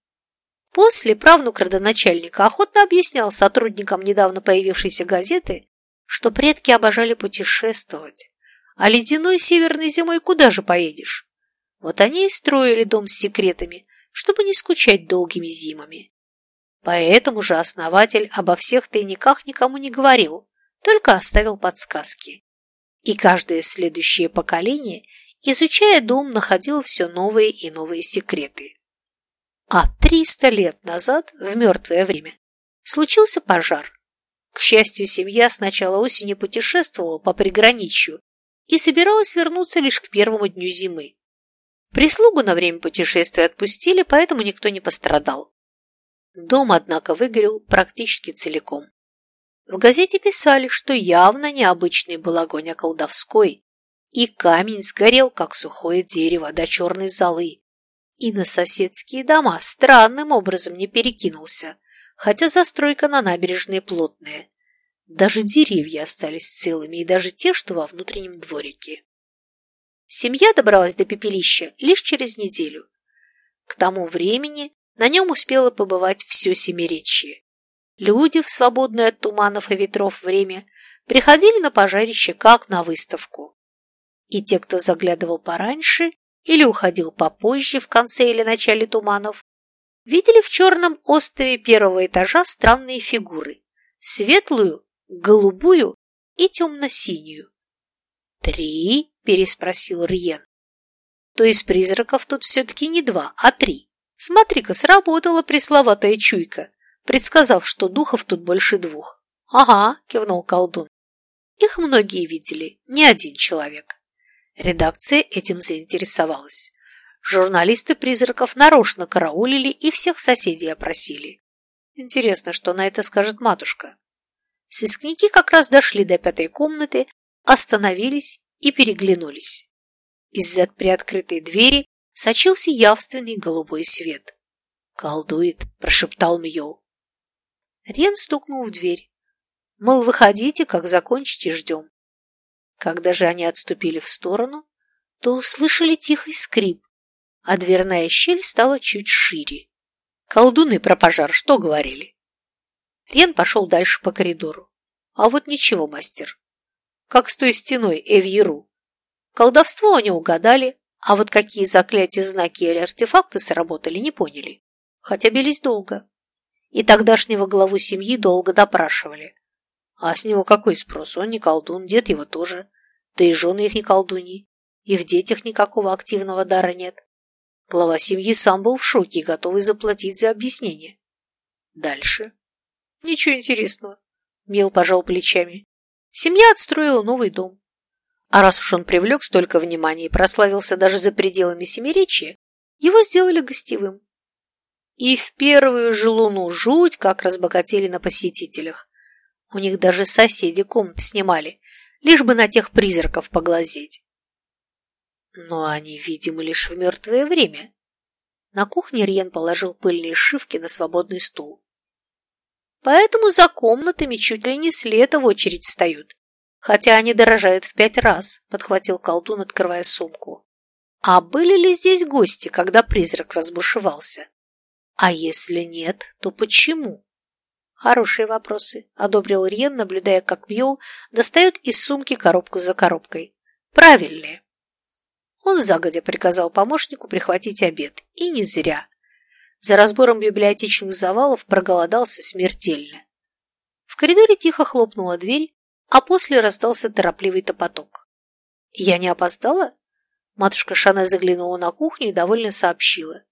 После правнук родоначальника охотно объяснял сотрудникам недавно появившейся газеты, что предки обожали путешествовать, А ледяной северной зимой куда же поедешь? Вот они и строили дом с секретами, чтобы не скучать долгими зимами. Поэтому же основатель обо всех тайниках никому не говорил, только оставил подсказки. И каждое следующее поколение, изучая дом, находило все новые и новые секреты. А триста лет назад, в мертвое время, случился пожар. К счастью, семья с начала осени путешествовала по приграничью и собиралась вернуться лишь к первому дню зимы. Прислугу на время путешествия отпустили, поэтому никто не пострадал. Дом, однако, выгорел практически целиком. В газете писали, что явно необычный был огонь, а колдовской, и камень сгорел, как сухое дерево, до черной золы, и на соседские дома странным образом не перекинулся, хотя застройка на набережной плотная. Даже деревья остались целыми, и даже те, что во внутреннем дворике. Семья добралась до пепелища лишь через неделю. К тому времени на нем успело побывать все семиречье. Люди в свободное от туманов и ветров время приходили на пожарище как на выставку. И те, кто заглядывал пораньше или уходил попозже в конце или начале туманов, видели в черном острове первого этажа странные фигуры – светлую, голубую и темно-синюю. «Три?» – переспросил Риен. «То есть призраков тут все-таки не два, а три?» Смотри-ка, сработала пресловатая чуйка, предсказав, что духов тут больше двух. Ага, кивнул колдун. Их многие видели, не один человек. Редакция этим заинтересовалась. Журналисты призраков нарочно караулили и всех соседей опросили. Интересно, что на это скажет матушка. Сыскники как раз дошли до пятой комнаты, остановились и переглянулись. Из-за приоткрытой двери сочился явственный голубой свет. «Колдует», – прошептал Мьол. Рен стукнул в дверь. Мол, выходите, как закончите, ждем. Когда же они отступили в сторону, то услышали тихий скрип, а дверная щель стала чуть шире. Колдуны про пожар что говорили? Рен пошел дальше по коридору. А вот ничего, мастер. Как с той стеной Эвьеру. Колдовство они угадали, а вот какие заклятия, знаки или артефакты сработали, не поняли. Хотя бились долго. И тогдашнего главу семьи долго допрашивали. А с него какой спрос? Он не колдун, дед его тоже. Да и жены их не колдуньи. И в детях никакого активного дара нет. Глава семьи сам был в шоке и готовый заплатить за объяснение. Дальше. Ничего интересного. Мел пожал плечами. Семья отстроила новый дом. А раз уж он привлек столько внимания и прославился даже за пределами Семиречья, его сделали гостевым. И в первую же луну жуть как разбогатели на посетителях. У них даже соседи комнат снимали, лишь бы на тех призраков поглазеть. Но они, видимо, лишь в мертвое время. На кухне Рьен положил пыльные шивки на свободный стул. Поэтому за комнатами чуть ли не с лета в очередь встают хотя они дорожают в пять раз», — подхватил колдун, открывая сумку. «А были ли здесь гости, когда призрак разбушевался? А если нет, то почему?» «Хорошие вопросы», — одобрил Рьен, наблюдая, как Мьол достает из сумки коробку за коробкой. «Правильные». Он загодя приказал помощнику прихватить обед. И не зря. За разбором библиотечных завалов проголодался смертельно. В коридоре тихо хлопнула дверь, а после раздался торопливый топоток. «Я не опоздала?» Матушка Шана заглянула на кухню и довольно сообщила.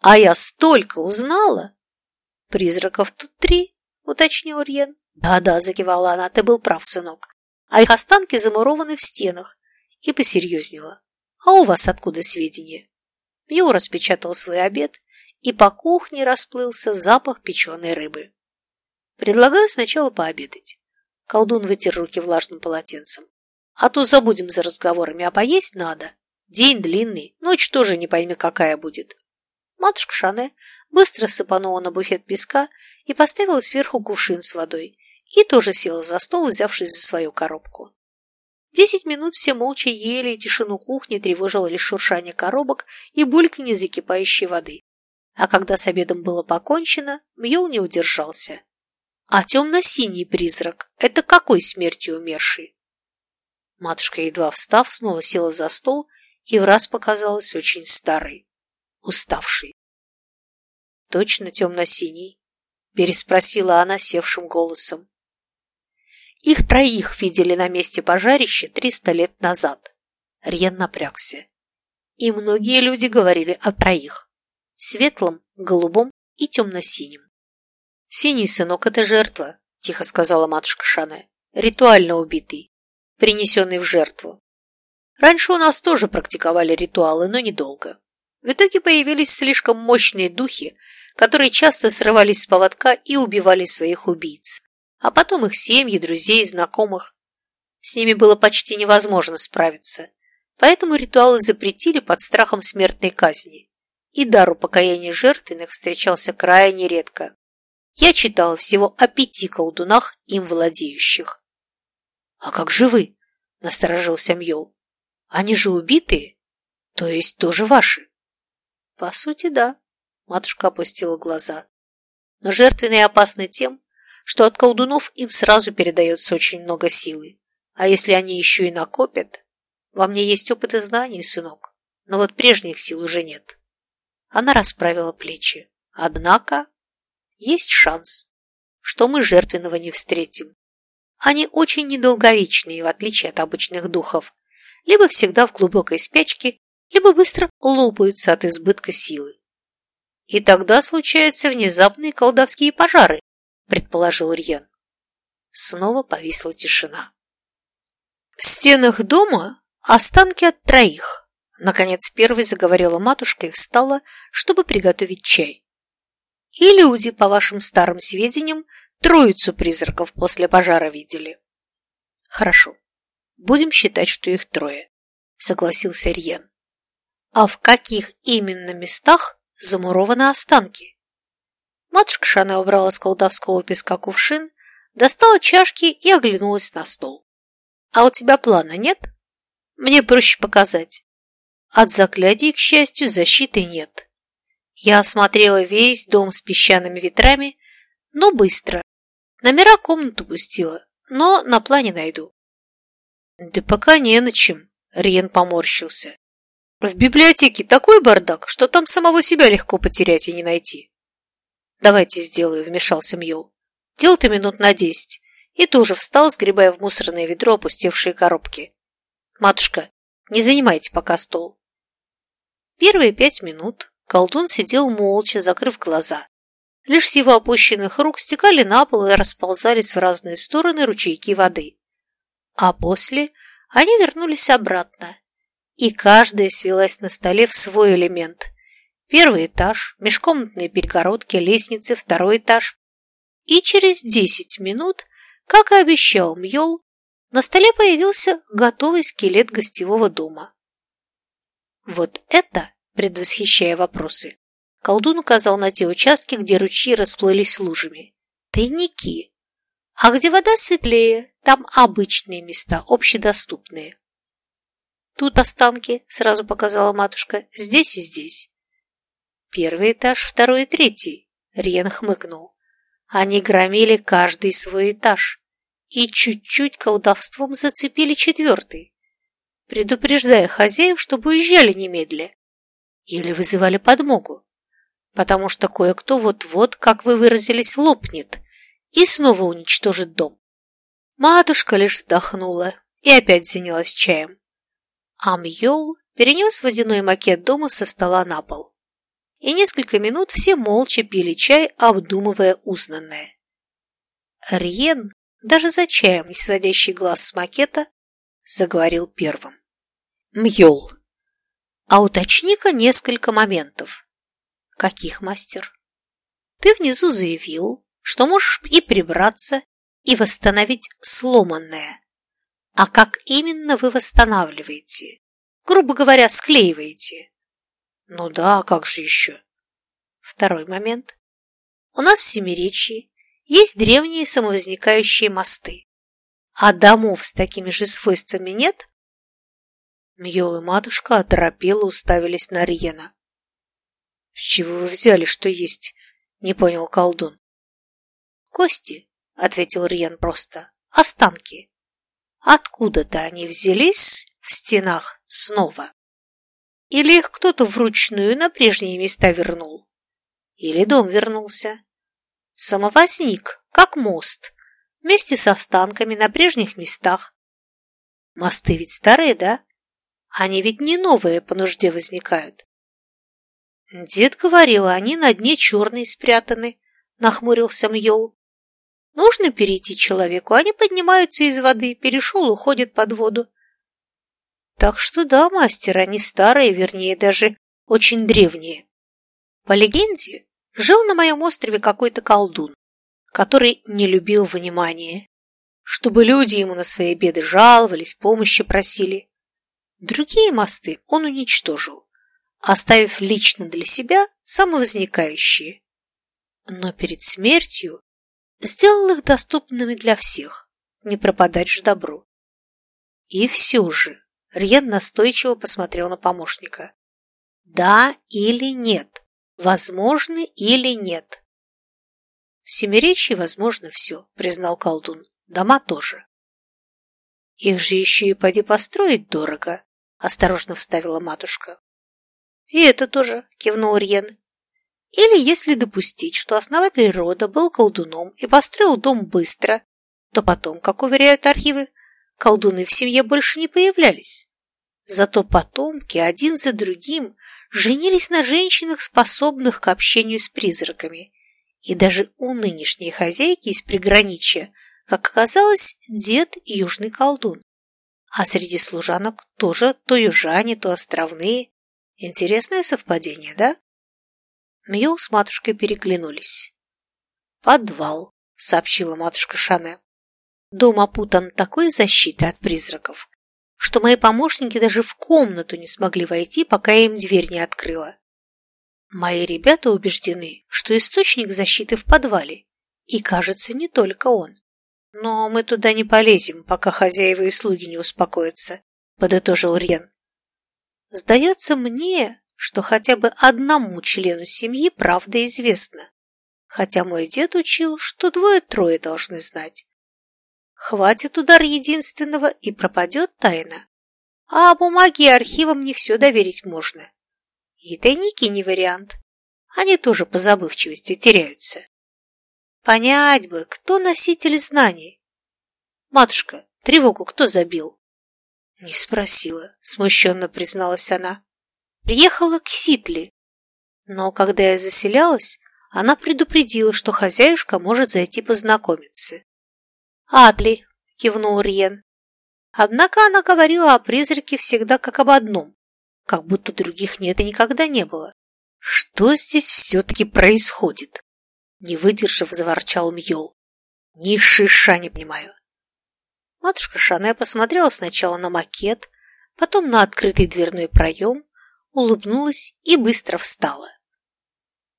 «А я столько узнала!» «Призраков тут три», — уточнил Рьен. «Да-да», — закивала она, — «ты был прав, сынок. А их останки замурованы в стенах». И посерьезнела. «А у вас откуда сведения?» Ю распечатал свой обед, и по кухне расплылся запах печеной рыбы. «Предлагаю сначала пообедать. Колдун вытер руки влажным полотенцем. А то забудем за разговорами, а поесть надо. День длинный, ночь тоже не пойми, какая будет. Матушка Шане быстро сыпанула на буфет песка и поставила сверху кувшин с водой, и тоже села за стол, взявшись за свою коробку. Десять минут все молча ели, и тишину кухни тревожило лишь шуршание коробок и бульканье закипающей воды. А когда с обедом было покончено, Мьол не удержался. А темно-синий призрак – это какой смертью умерший? Матушка, едва встав, снова села за стол и в раз показалась очень старой, уставшей. «Точно темно-синий?» – переспросила она севшим голосом. Их троих видели на месте пожарища триста лет назад. Рьен напрягся. И многие люди говорили о троих – светлом, голубом и темно-синим. «Синий сынок – это жертва», – тихо сказала матушка Шане. «Ритуально убитый, принесенный в жертву. Раньше у нас тоже практиковали ритуалы, но недолго. В итоге появились слишком мощные духи, которые часто срывались с поводка и убивали своих убийц, а потом их семьи, друзей, знакомых. С ними было почти невозможно справиться, поэтому ритуалы запретили под страхом смертной казни, и дар упокоения жертвенных встречался крайне редко. Я читала всего о пяти колдунах, им владеющих. «А как же вы?» – насторожился Мьол. «Они же убитые, то есть тоже ваши?» «По сути, да», – матушка опустила глаза. «Но жертвенные опасны тем, что от колдунов им сразу передается очень много силы. А если они еще и накопят? Во мне есть опыт и знаний, сынок, но вот прежних сил уже нет». Она расправила плечи. «Однако есть шанс, что мы жертвенного не встретим. Они очень недолговечные, в отличие от обычных духов, либо всегда в глубокой спячке, либо быстро лопаются от избытка силы. И тогда случаются внезапные колдовские пожары, предположил Рьен. Снова повисла тишина. В стенах дома останки от троих. Наконец первой заговорила матушка и встала, чтобы приготовить чай. И люди, по вашим старым сведениям, троицу призраков после пожара видели. Хорошо. Будем считать, что их трое, согласился Рьен. А в каких именно местах замурованы останки? Матушка Шане убрала с колдовского песка кувшин, достала чашки и оглянулась на стол. А у тебя плана нет? Мне проще показать. От заклятий, к счастью, защиты нет. Я осмотрела весь дом с песчаными ветрами, но быстро. Номера комнату пустила, но на плане найду. Да пока не на чем, Риен поморщился. В библиотеке такой бардак, что там самого себя легко потерять и не найти. Давайте сделаю, вмешался Мьол. Дел-то минут на десять. И тоже встал, сгребая в мусорное ведро опустевшие коробки. Матушка, не занимайте пока стол. Первые пять минут Колдун сидел молча, закрыв глаза. Лишь с его опущенных рук стекали на пол и расползались в разные стороны ручейки воды. А после они вернулись обратно, и каждая свелась на столе в свой элемент. Первый этаж, межкомнатные перегородки, лестницы, второй этаж. И через десять минут, как и обещал Мьол, на столе появился готовый скелет гостевого дома. Вот это предвосхищая вопросы. Колдун указал на те участки, где ручьи расплылись лужами. Тайники. А где вода светлее, там обычные места, общедоступные. Тут останки, сразу показала матушка, здесь и здесь. Первый этаж, второй и третий. Риен хмыкнул. Они громили каждый свой этаж и чуть-чуть колдовством зацепили четвертый, предупреждая хозяев, чтобы уезжали немедля или вызывали подмогу, потому что кое-кто вот-вот, как вы выразились, лопнет и снова уничтожит дом. Матушка лишь вздохнула и опять занялась чаем. А Мьол перенес водяной макет дома со стола на пол. И несколько минут все молча пили чай, обдумывая узнанное. Риен, даже за чаем не сводящий глаз с макета, заговорил первым. Мьол, а уточни-ка несколько моментов. Каких, мастер? Ты внизу заявил, что можешь и прибраться, и восстановить сломанное. А как именно вы восстанавливаете? Грубо говоря, склеиваете. Ну да, а как же еще? Второй момент. У нас в Семиречье есть древние самовозникающие мосты. А домов с такими же свойствами нет? Мьол и матушка оторопело уставились на Риена. «С чего вы взяли, что есть?» — не понял колдун. «Кости», — ответил Риен просто, — «останки. Откуда-то они взялись в стенах снова. Или их кто-то вручную на прежние места вернул. Или дом вернулся. Самовозник, как мост, вместе с останками на прежних местах. Мосты ведь старые, да? Они ведь не новые по нужде возникают. Дед говорил, они на дне черные спрятаны, нахмурился Мьол. Нужно перейти человеку, они поднимаются из воды, перешел, уходит под воду. Так что да, мастер, они старые, вернее, даже очень древние. По легенде, жил на моем острове какой-то колдун, который не любил внимания, чтобы люди ему на свои беды жаловались, помощи просили. Другие мосты он уничтожил, оставив лично для себя самовозникающие. Но перед смертью сделал их доступными для всех, не пропадать же добру. И все же Рьен настойчиво посмотрел на помощника. Да или нет? Возможно или нет? В Семиречье возможно все, признал колдун. Дома тоже. Их же еще и поди построить дорого, осторожно вставила матушка. И это тоже, кивнул Рьен. Или если допустить, что основатель рода был колдуном и построил дом быстро, то потом, как уверяют архивы, колдуны в семье больше не появлялись. Зато потомки один за другим женились на женщинах, способных к общению с призраками. И даже у нынешней хозяйки из приграничья, как оказалось, дед южный колдун. А среди служанок тоже то южане, то островные. Интересное совпадение, да? Мьюл с матушкой переглянулись. «Подвал», — сообщила матушка Шане. «Дом опутан такой защитой от призраков, что мои помощники даже в комнату не смогли войти, пока я им дверь не открыла. Мои ребята убеждены, что источник защиты в подвале, и, кажется, не только он. Но мы туда не полезем, пока хозяева и слуги не успокоятся, подытожил Рен. Сдается мне, что хотя бы одному члену семьи правда известна, хотя мой дед учил, что двое-трое должны знать. Хватит удар единственного, и пропадет тайна. А бумаги и архивам не все доверить можно. И тайники не вариант. Они тоже по забывчивости теряются. Понять бы, кто носитель знаний. Матушка, тревогу кто забил? Не спросила, смущенно призналась она. Приехала к Ситли. Но когда я заселялась, она предупредила, что хозяюшка может зайти познакомиться. «Адли», — кивнул Риен. Однако она говорила о призраке всегда как об одном, как будто других нет и никогда не было. «Что здесь все-таки происходит?» Не выдержав, заворчал Мьол. «Ни шиша не понимаю». Матушка Шане посмотрела сначала на макет, потом на открытый дверной проем, улыбнулась и быстро встала.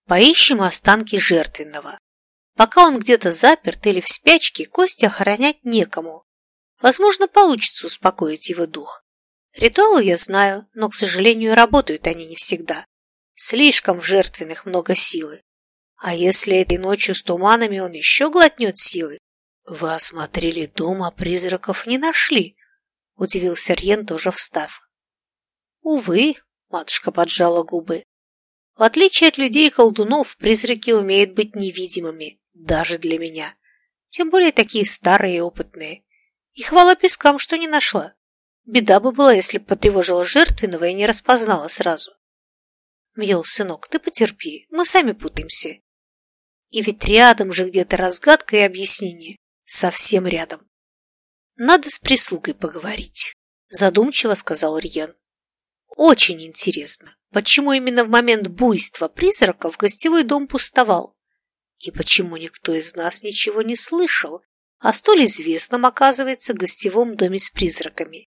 «Поищем останки жертвенного. Пока он где-то заперт или в спячке, Кости охранять некому. Возможно, получится успокоить его дух. Ритуалы я знаю, но, к сожалению, работают они не всегда. Слишком в жертвенных много силы. А если этой ночью с туманами он еще глотнет силы? Вы осмотрели дом, а призраков не нашли, удивился Рьен, тоже встав. Увы, матушка поджала губы. В отличие от людей и колдунов, призраки умеют быть невидимыми даже для меня. Тем более такие старые и опытные. И хвала пескам, что не нашла. Беда бы была, если бы потревожила жертвенного и не распознала сразу. Мьел, сынок, ты потерпи, мы сами путаемся. И ведь рядом же где-то разгадка и объяснение. Совсем рядом. Надо с прислугой поговорить, задумчиво сказал Рьен. Очень интересно, почему именно в момент буйства призраков гостевой дом пустовал? И почему никто из нас ничего не слышал о столь известном, оказывается, гостевом доме с призраками?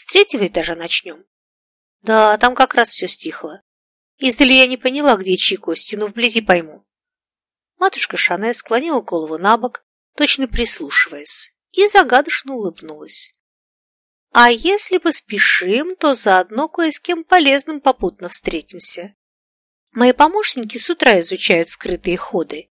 С третьего этажа начнем. Да, там как раз все стихло. Издали я не поняла, где чьи кости, но вблизи пойму. Матушка Шане склонила голову на бок, точно прислушиваясь, и загадочно улыбнулась. А если поспешим, то заодно кое с кем полезным попутно встретимся. Мои помощники с утра изучают скрытые ходы,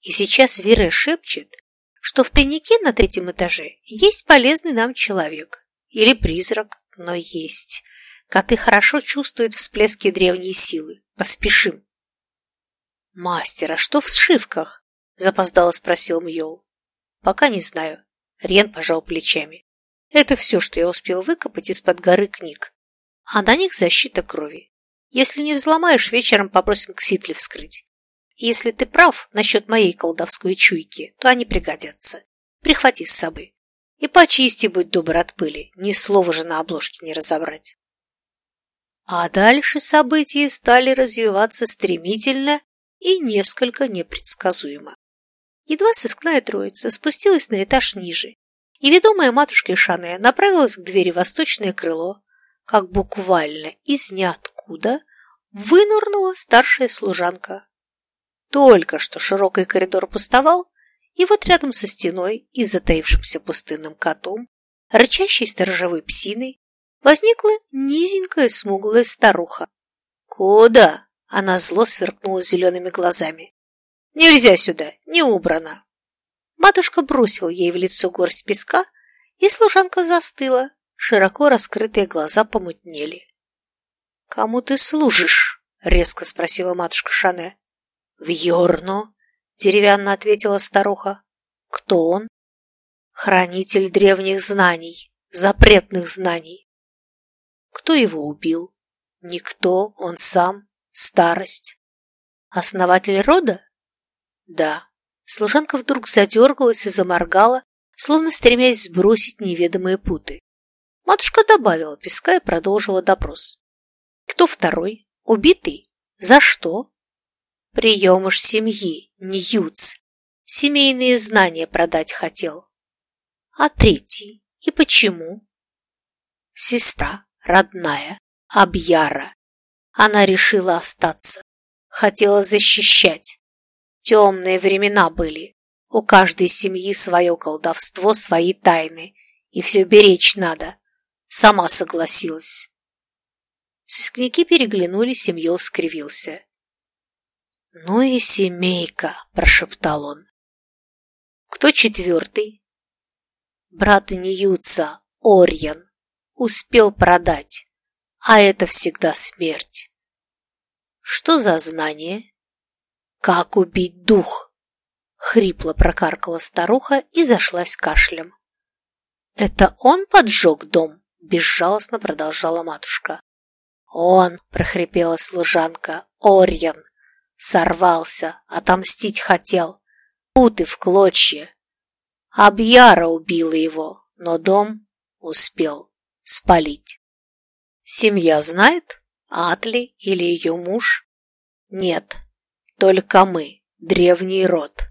и сейчас Вера шепчет, что в тайнике на третьем этаже есть полезный нам человек. Или призрак, но есть. Коты хорошо чувствуют всплески древней силы. Поспешим. «Мастер, а что в сшивках?» – запоздало спросил Мьол. «Пока не знаю». Рен пожал плечами. «Это все, что я успел выкопать из-под горы книг. А на них защита крови. Если не взломаешь, вечером попросим к Ситли вскрыть. Если ты прав насчет моей колдовской чуйки, то они пригодятся. Прихвати с собой. И почисти, будь добр от пыли, ни слова же на обложке не разобрать. А дальше события стали развиваться стремительно и несколько непредсказуемо. Едва сыскная троица спустилась на этаж ниже, и, ведомая матушкой Шане, направилась к двери восточное крыло, как буквально из ниоткуда вынурнула старшая служанка только что широкий коридор пустовал, и вот рядом со стеной и затаившимся пустынным котом, рычащей сторожевой псиной, возникла низенькая смуглая старуха. «Куда?» – она зло сверкнула зелеными глазами. «Нельзя сюда, не убрано!» Матушка бросила ей в лицо горсть песка, и служанка застыла, широко раскрытые глаза помутнели. «Кому ты служишь?» – резко спросила матушка Шане. «В Йорну?» – деревянно ответила старуха. «Кто он?» «Хранитель древних знаний, запретных знаний». «Кто его убил?» «Никто, он сам, старость». «Основатель рода?» «Да». Служанка вдруг задергалась и заморгала, словно стремясь сбросить неведомые путы. Матушка добавила песка и продолжила допрос. «Кто второй? Убитый? За что?» Приемыш семьи, Ньюц. Семейные знания продать хотел. А третий? И почему? Сестра, родная, Абьяра. Она решила остаться. Хотела защищать. Темные времена были. У каждой семьи свое колдовство, свои тайны. И все беречь надо. Сама согласилась. Сыскники переглянулись, Семьел скривился. «Ну и семейка!» – прошептал он. «Кто четвертый?» «Брат Ньюца, Орьян, успел продать, а это всегда смерть». «Что за знание?» «Как убить дух?» – хрипло прокаркала старуха и зашлась кашлем. «Это он поджег дом?» – безжалостно продолжала матушка. «Он!» – прохрипела служанка. «Орьян! Сорвался, отомстить хотел. Путы в клочья. Абьяра убила его, но дом успел спалить. Семья знает? Атли или ее муж? Нет, только мы, древний род.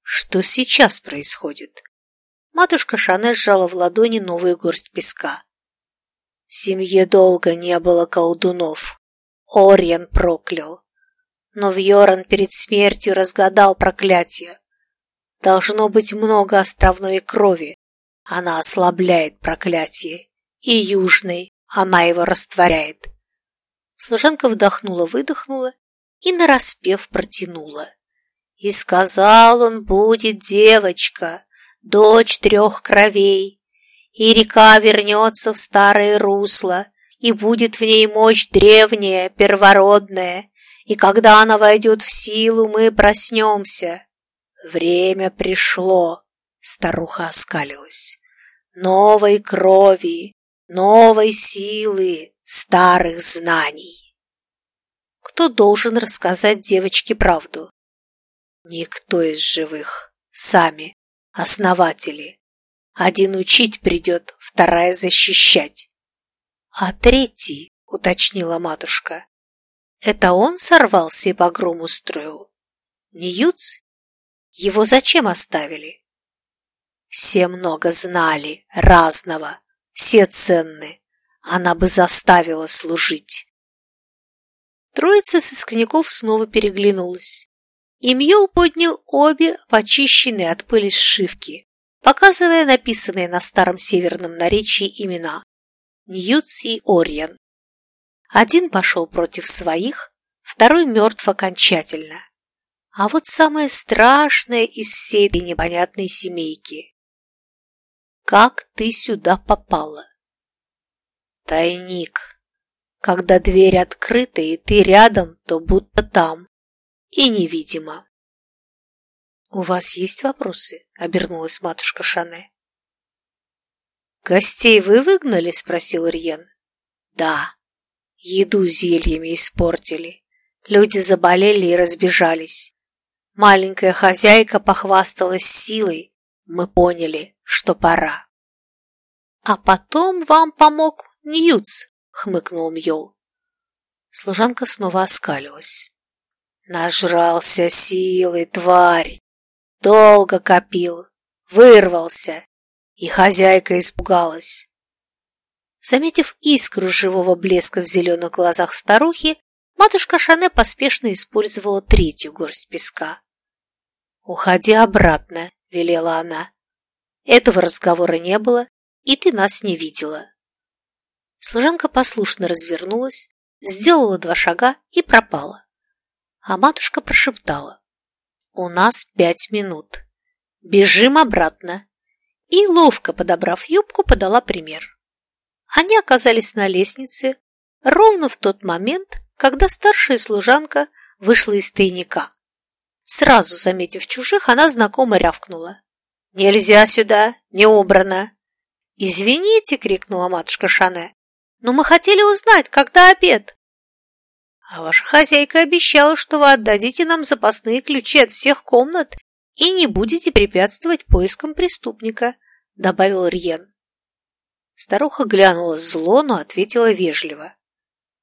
Что сейчас происходит? Матушка Шане сжала в ладони новую горсть песка. В семье долго не было колдунов. Орьян проклял. Но Вьоран перед смертью разгадал проклятие. Должно быть много островной крови. Она ослабляет проклятие. И южной она его растворяет. Служанка вдохнула-выдохнула и нараспев протянула. И сказал он, будет девочка, дочь трех кровей, и река вернется в старое русло, и будет в ней мощь древняя, первородная, и когда она войдет в силу, мы проснемся. Время пришло, старуха оскалилась. Новой крови, новой силы, старых знаний. Кто должен рассказать девочке правду? Никто из живых, сами, основатели. Один учить придет, вторая защищать. А третий, уточнила матушка, это он сорвался и погром устроил? Ньюц? Его зачем оставили? Все много знали, разного, все ценны. Она бы заставила служить. Троица сыскняков снова переглянулась. И Мьол поднял обе почищенные от пыли сшивки, показывая написанные на старом северном наречии имена – Ньюц и Орьян. Один пошел против своих, второй мертв окончательно. а вот самое страшное из всей этой непонятной семейки. Как ты сюда попала? Тайник. Когда дверь открыта и ты рядом, то будто там. И невидимо. «У вас есть вопросы?» — обернулась матушка Шане. «Гостей вы выгнали?» — спросил Ирьен. «Да. Еду зельями испортили. Люди заболели и разбежались. Маленькая хозяйка похвасталась силой. Мы поняли, что пора». «А потом вам помог Ньюц», — хмыкнул Мьол. Служанка снова оскалилась. «Нажрался силой, тварь! Долго копил, вырвался, и хозяйка испугалась. Заметив искру живого блеска в зеленых глазах старухи, матушка Шане поспешно использовала третью горсть песка. «Уходи обратно», — велела она. «Этого разговора не было, и ты нас не видела». Служанка послушно развернулась, сделала два шага и пропала. А матушка прошептала. «У нас пять минут. Бежим обратно!» И, ловко подобрав юбку, подала пример. Они оказались на лестнице ровно в тот момент, когда старшая служанка вышла из тайника. Сразу заметив чужих, она знакомо рявкнула. «Нельзя сюда, не убрано!» «Извините!» — крикнула матушка Шане. «Но мы хотели узнать, когда обед!» А ваша хозяйка обещала, что вы отдадите нам запасные ключи от всех комнат и не будете препятствовать поискам преступника», — добавил Рьен. Старуха глянула зло, но ответила вежливо.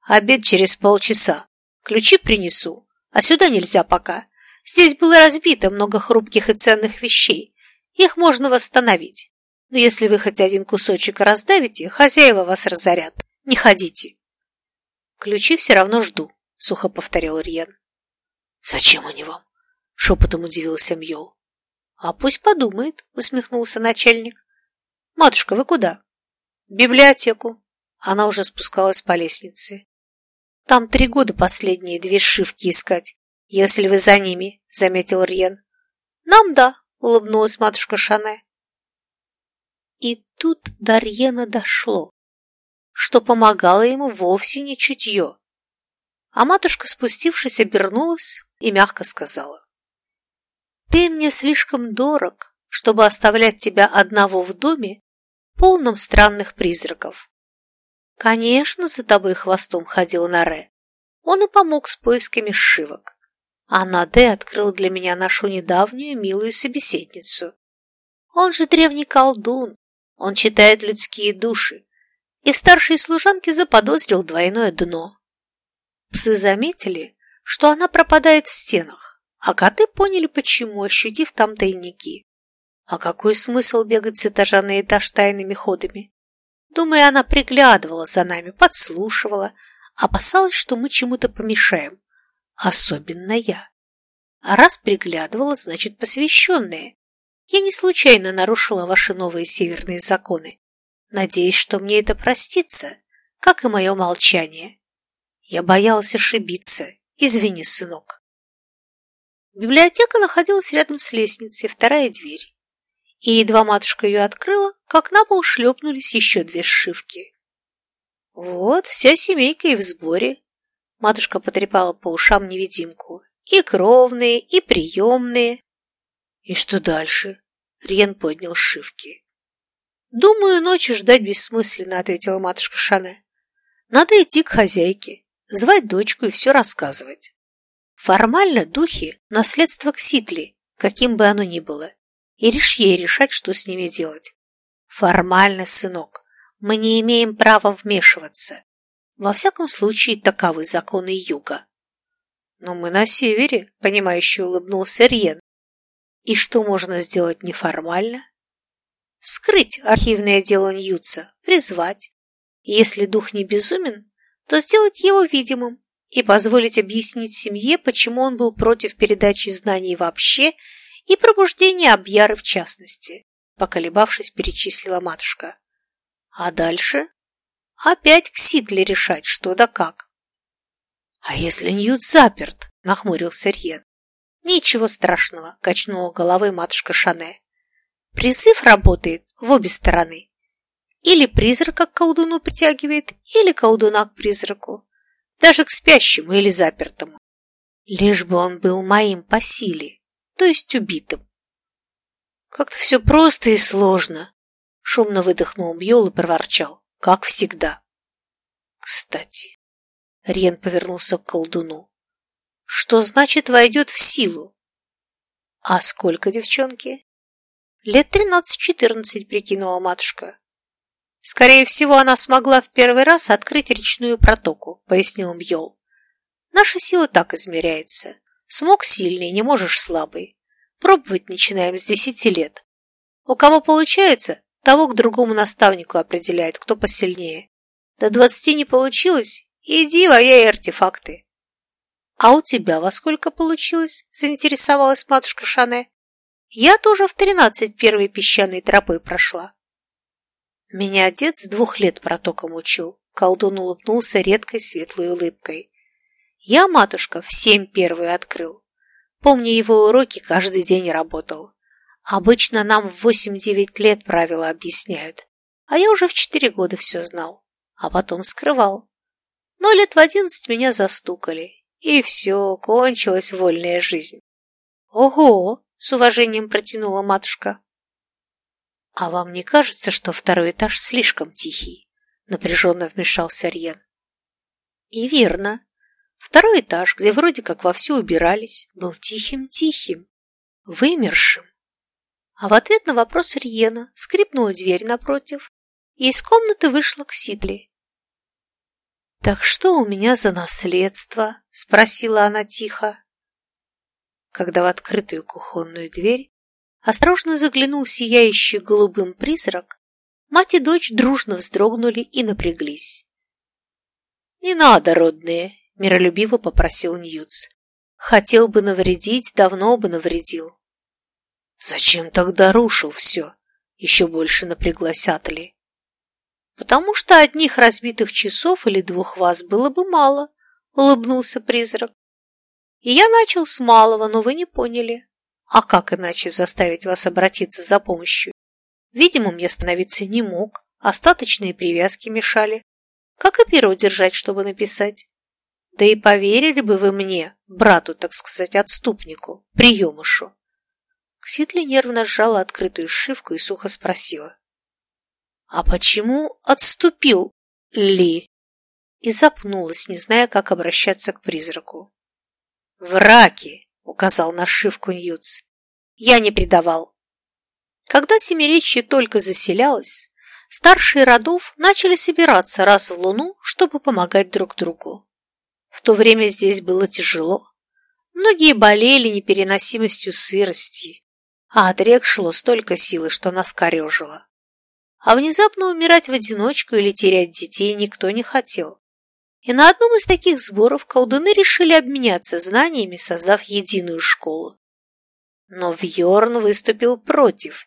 «Обед через полчаса. Ключи принесу, а сюда нельзя пока. Здесь было разбито много хрупких и ценных вещей. Их можно восстановить. Но если вы хоть один кусочек раздавите, хозяева вас разорят. Не ходите. Ключи все равно жду сухо повторил Рьен. Зачем они вам? Шепотом удивился Мьол. А пусть подумает, усмехнулся начальник. Матушка, вы куда? Библиотеку. Она уже спускалась по лестнице. Там три года последние две шивки искать, если вы за ними, заметил Рьен. Нам да, улыбнулась матушка Шане. И тут до Рьена дошло, что помогало ему вовсе не чутье, а матушка, спустившись, обернулась и мягко сказала. «Ты мне слишком дорог, чтобы оставлять тебя одного в доме, полном странных призраков. Конечно, за тобой хвостом ходил Наре. Он и помог с поисками сшивок. А Наде открыл для меня нашу недавнюю милую собеседницу. Он же древний колдун, он читает людские души, и старшей служанке заподозрил двойное дно. Псы заметили, что она пропадает в стенах, а коты поняли, почему, ощутив там тайники. А какой смысл бегать с этажа на этаж тайными ходами? Думаю, она приглядывала за нами, подслушивала, опасалась, что мы чему-то помешаем. Особенно я. А раз приглядывала, значит, посвященные. Я не случайно нарушила ваши новые северные законы. Надеюсь, что мне это простится, как и мое молчание. Я боялась ошибиться. Извини, сынок. Библиотека находилась рядом с лестницей, вторая дверь. И едва матушка ее открыла, как на пол шлепнулись еще две сшивки. Вот, вся семейка и в сборе. Матушка потрепала по ушам невидимку. И кровные, и приемные. И что дальше? Рен поднял сшивки. «Думаю, ночи ждать бессмысленно», — ответила матушка Шане. «Надо идти к хозяйке звать дочку и все рассказывать. Формально духи – наследство Кситли, каким бы оно ни было, и лишь ей решать, что с ними делать. Формально, сынок, мы не имеем права вмешиваться. Во всяком случае, таковы законы юга. Но мы на севере, понимающе улыбнулся Рьен. И что можно сделать неформально? Вскрыть архивное дело Ньюца, призвать. Если дух не безумен, то сделать его видимым и позволить объяснить семье, почему он был против передачи знаний вообще и пробуждения Абьяры в частности, поколебавшись, перечислила матушка. А дальше? Опять к Сидле решать, что да как. А если Ньют заперт, нахмурился Рьен. Ничего страшного, качнула головой матушка Шане. Призыв работает в обе стороны. Или призрака к колдуну притягивает, или колдуна к призраку. Даже к спящему или запертому. Лишь бы он был моим по силе, то есть убитым. Как-то все просто и сложно. Шумно выдохнул Бьол и проворчал. Как всегда. Кстати, Рен повернулся к колдуну. Что значит войдет в силу? А сколько девчонки? Лет тринадцать-четырнадцать, прикинула матушка. Скорее всего, она смогла в первый раз открыть речную протоку, пояснил Бьол. Наша сила так измеряется. Смог сильный, не можешь слабый. Пробовать начинаем с десяти лет. У кого получается, того к другому наставнику определяет, кто посильнее. До двадцати не получилось, иди ваяй артефакты. «А у тебя во сколько получилось?» – заинтересовалась матушка Шане. «Я тоже в тринадцать первой песчаной тропы прошла». Меня отец с двух лет протоком учил. Колдун улыбнулся редкой светлой улыбкой. Я, матушка, в семь первую открыл. Помню, его уроки каждый день работал. Обычно нам в восемь-девять лет правила объясняют, а я уже в четыре года все знал, а потом скрывал. Но лет в одиннадцать меня застукали, и все, кончилась вольная жизнь. Ого! С уважением протянула матушка. А вам не кажется, что второй этаж слишком тихий? Напряженно вмешался Рьен. И верно. Второй этаж, где вроде как вовсю убирались, был тихим-тихим, вымершим. А в ответ на вопрос Рьена скрипнула дверь напротив, и из комнаты вышла Ксидли. «Так что у меня за наследство?» – спросила она тихо. Когда в открытую кухонную дверь осторожно заглянул сияющий голубым призрак, мать и дочь дружно вздрогнули и напряглись. «Не надо, родные!» – миролюбиво попросил Ньюц. «Хотел бы навредить, давно бы навредил». «Зачем тогда рушил все?» – еще больше напряглась Атали потому что одних разбитых часов или двух вас было бы мало, улыбнулся призрак. И я начал с малого, но вы не поняли. А как иначе заставить вас обратиться за помощью? Видимым я становиться не мог, остаточные привязки мешали. Как и перо держать, чтобы написать? Да и поверили бы вы мне, брату, так сказать, отступнику, приемышу. Кситли нервно сжала открытую шивку и сухо спросила. «А почему отступил Ли?» И запнулась, не зная, как обращаться к призраку. «Враки!» — указал на шивку Ньюц. «Я не предавал». Когда Семиречье только заселялось, старшие родов начали собираться раз в луну, чтобы помогать друг другу. В то время здесь было тяжело. Многие болели непереносимостью сырости, а от рек шло столько силы, что нас корежило. А внезапно умирать в одиночку или терять детей никто не хотел. И на одном из таких сборов колдуны решили обменяться знаниями, создав единую школу. Но Вьорн выступил против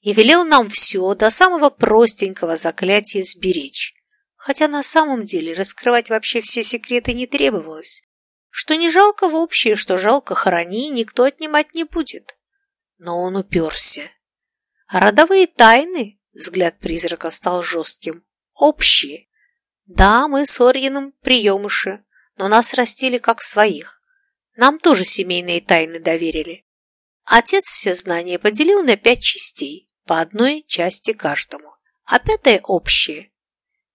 и велел нам все до самого простенького заклятия сберечь, хотя на самом деле раскрывать вообще все секреты не требовалось. Что не жалко в общее, что жалко храни, никто отнимать не будет. Но он уперся. А родовые тайны Взгляд призрака стал жестким. Общие. Да, мы с Орьином приемыши, но нас растили как своих. Нам тоже семейные тайны доверили. Отец все знания поделил на пять частей, по одной части каждому, а пятая общее.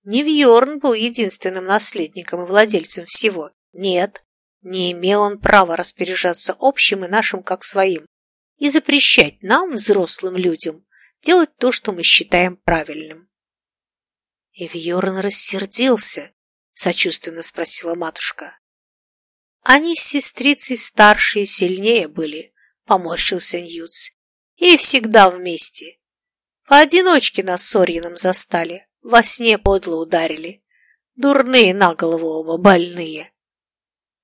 Не Вьорн был единственным наследником и владельцем всего. Нет, не имел он права распоряжаться общим и нашим как своим и запрещать нам, взрослым людям, делать то, что мы считаем правильным. И Вьорн рассердился, сочувственно спросила матушка. Они с сестрицей старше сильнее были, поморщился Ньюц, и всегда вместе. Поодиночке нас с Орьином застали, во сне подло ударили. Дурные на голову оба, больные.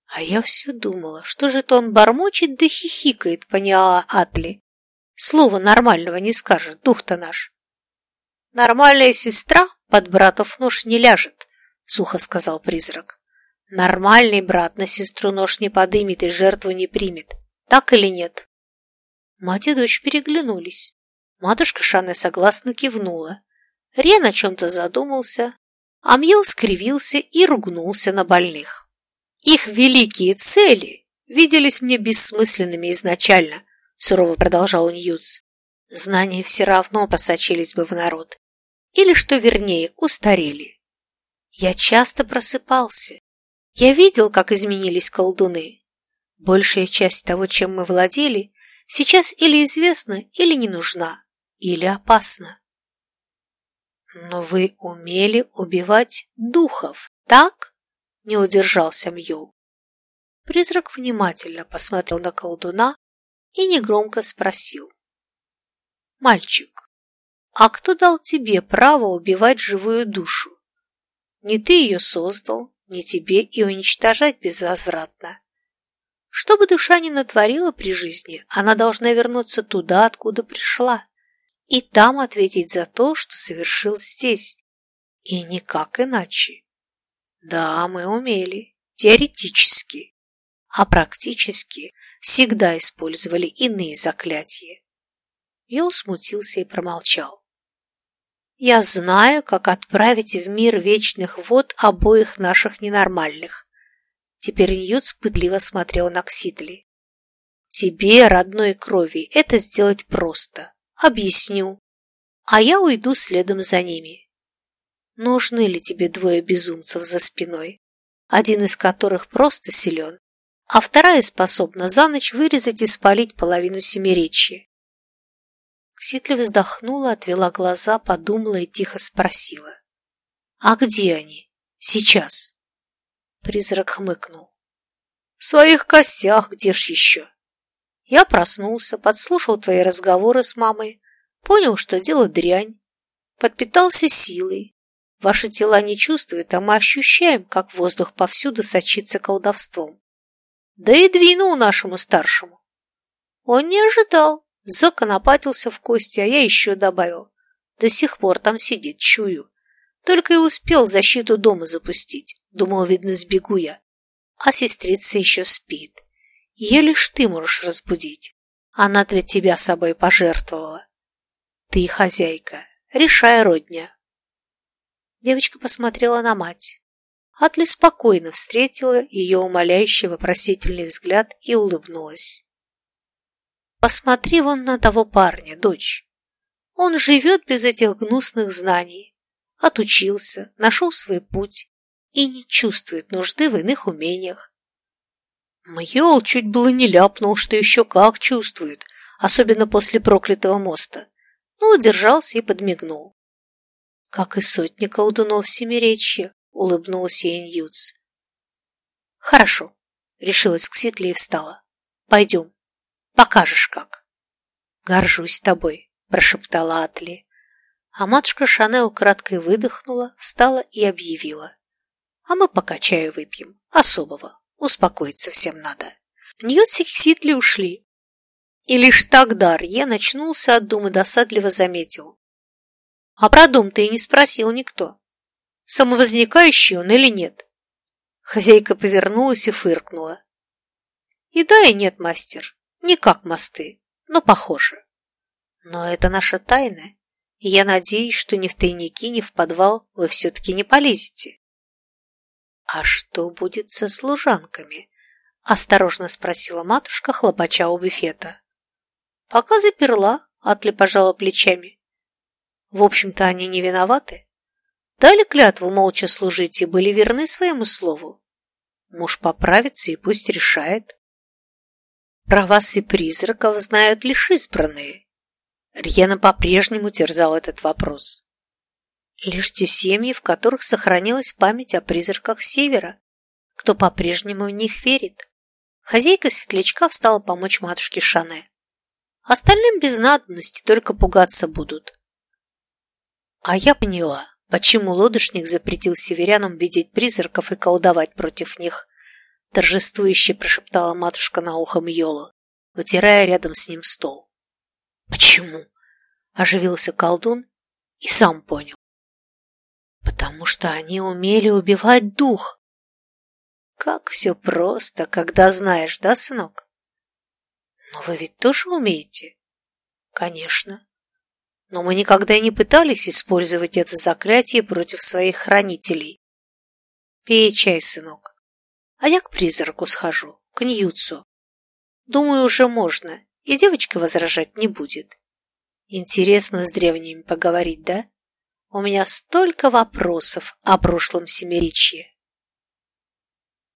А я все думала, что же то он бормочет да хихикает, поняла Атли. Слова нормального не скажет, дух-то наш. Нормальная сестра под братов нож не ляжет, сухо сказал призрак. Нормальный брат на сестру нож не подымет и жертву не примет. Так или нет?» Мать и дочь переглянулись. Матушка Шане согласно кивнула. Рен о чем-то задумался, а Мьел скривился и ругнулся на больных. Их великие цели виделись мне бессмысленными изначально, сурово продолжал Ньюц. Знания все равно просочились бы в народ. Или, что вернее, устарели. Я часто просыпался. Я видел, как изменились колдуны. Большая часть того, чем мы владели, сейчас или известна, или не нужна, или опасна. Но вы умели убивать духов, так? Не удержался Мью. Призрак внимательно посмотрел на колдуна и негромко спросил. «Мальчик, а кто дал тебе право убивать живую душу? Не ты ее создал, не тебе и уничтожать безвозвратно. Что бы душа ни натворила при жизни, она должна вернуться туда, откуда пришла, и там ответить за то, что совершил здесь, и никак иначе. Да, мы умели, теоретически, а практически всегда использовали иные заклятия. Я усмутился и промолчал. Я знаю, как отправить в мир вечных вод обоих наших ненормальных. Теперь Ньют пытливо смотрел на Кситли. Тебе, родной крови, это сделать просто. Объясню. А я уйду следом за ними. Нужны ли тебе двое безумцев за спиной, один из которых просто силен, а вторая способна за ночь вырезать и спалить половину семиречья? Кситли вздохнула, отвела глаза, подумала и тихо спросила. «А где они? Сейчас?» Призрак хмыкнул. «В своих костях, где ж еще?» Я проснулся, подслушал твои разговоры с мамой, понял, что дело дрянь, подпитался силой. Ваши тела не чувствуют, а мы ощущаем, как воздух повсюду сочится колдовством. Да и двинул нашему старшему. Он не ожидал, Законопатился в кости, а я еще добавил. До сих пор там сидит, чую. Только и успел защиту дома запустить. Думал, видно, сбегу я. А сестрица еще спит. Ее лишь ты можешь разбудить. Она для тебя собой пожертвовала. Ты хозяйка. Решай, родня. Девочка посмотрела на мать. Атли спокойно встретила ее умоляющий вопросительный взгляд и улыбнулась. Посмотри вон на того парня, дочь. Он живет без этих гнусных знаний. Отучился, нашел свой путь и не чувствует нужды в иных умениях. Мьол чуть было не ляпнул, что еще как чувствует, особенно после проклятого моста, но удержался и подмигнул. Как и сотни колдунов Семиречья, улыбнулся Иньюц. Хорошо, решилась Кситли и встала. Пойдем. Покажешь как. Горжусь тобой, прошептала Атли. А матушка Шане украдкой выдохнула, встала и объявила. А мы пока чаю выпьем, особого, успокоиться всем надо. Ньютси Ситли ушли. И лишь тогда Рье начнулся от думы досадливо заметил. А про дом ты и не спросил никто. Самовозникающий он или нет? Хозяйка повернулась и фыркнула. И да, и нет, мастер. Не как мосты, но похоже. Но это наша тайна, и я надеюсь, что ни в тайники, ни в подвал вы все-таки не полезете. А что будет со служанками? Осторожно спросила матушка, хлопача у буфета. Пока заперла, Атли пожала плечами. В общем-то, они не виноваты. Дали клятву молча служить и были верны своему слову. Муж поправится и пусть решает. Про вас и призраков знают лишь избранные. Рьена по-прежнему терзал этот вопрос. Лишь те семьи, в которых сохранилась память о призраках Севера, кто по-прежнему в них верит. Хозяйка светлячка встала помочь матушке Шане. Остальным без надобности только пугаться будут. А я поняла, почему лодочник запретил северянам видеть призраков и колдовать против них торжествующе прошептала матушка на ухо Мьолу, вытирая рядом с ним стол. «Почему?» – оживился колдун и сам понял. «Потому что они умели убивать дух». «Как все просто, когда знаешь, да, сынок?» Но вы ведь тоже умеете? Конечно. Но мы никогда не пытались использовать это заклятие против своих хранителей. Пей чай, сынок. А я к призраку схожу, к Ньюцу. Думаю, уже можно, и девочка возражать не будет. Интересно с древними поговорить, да? У меня столько вопросов о прошлом семеричье.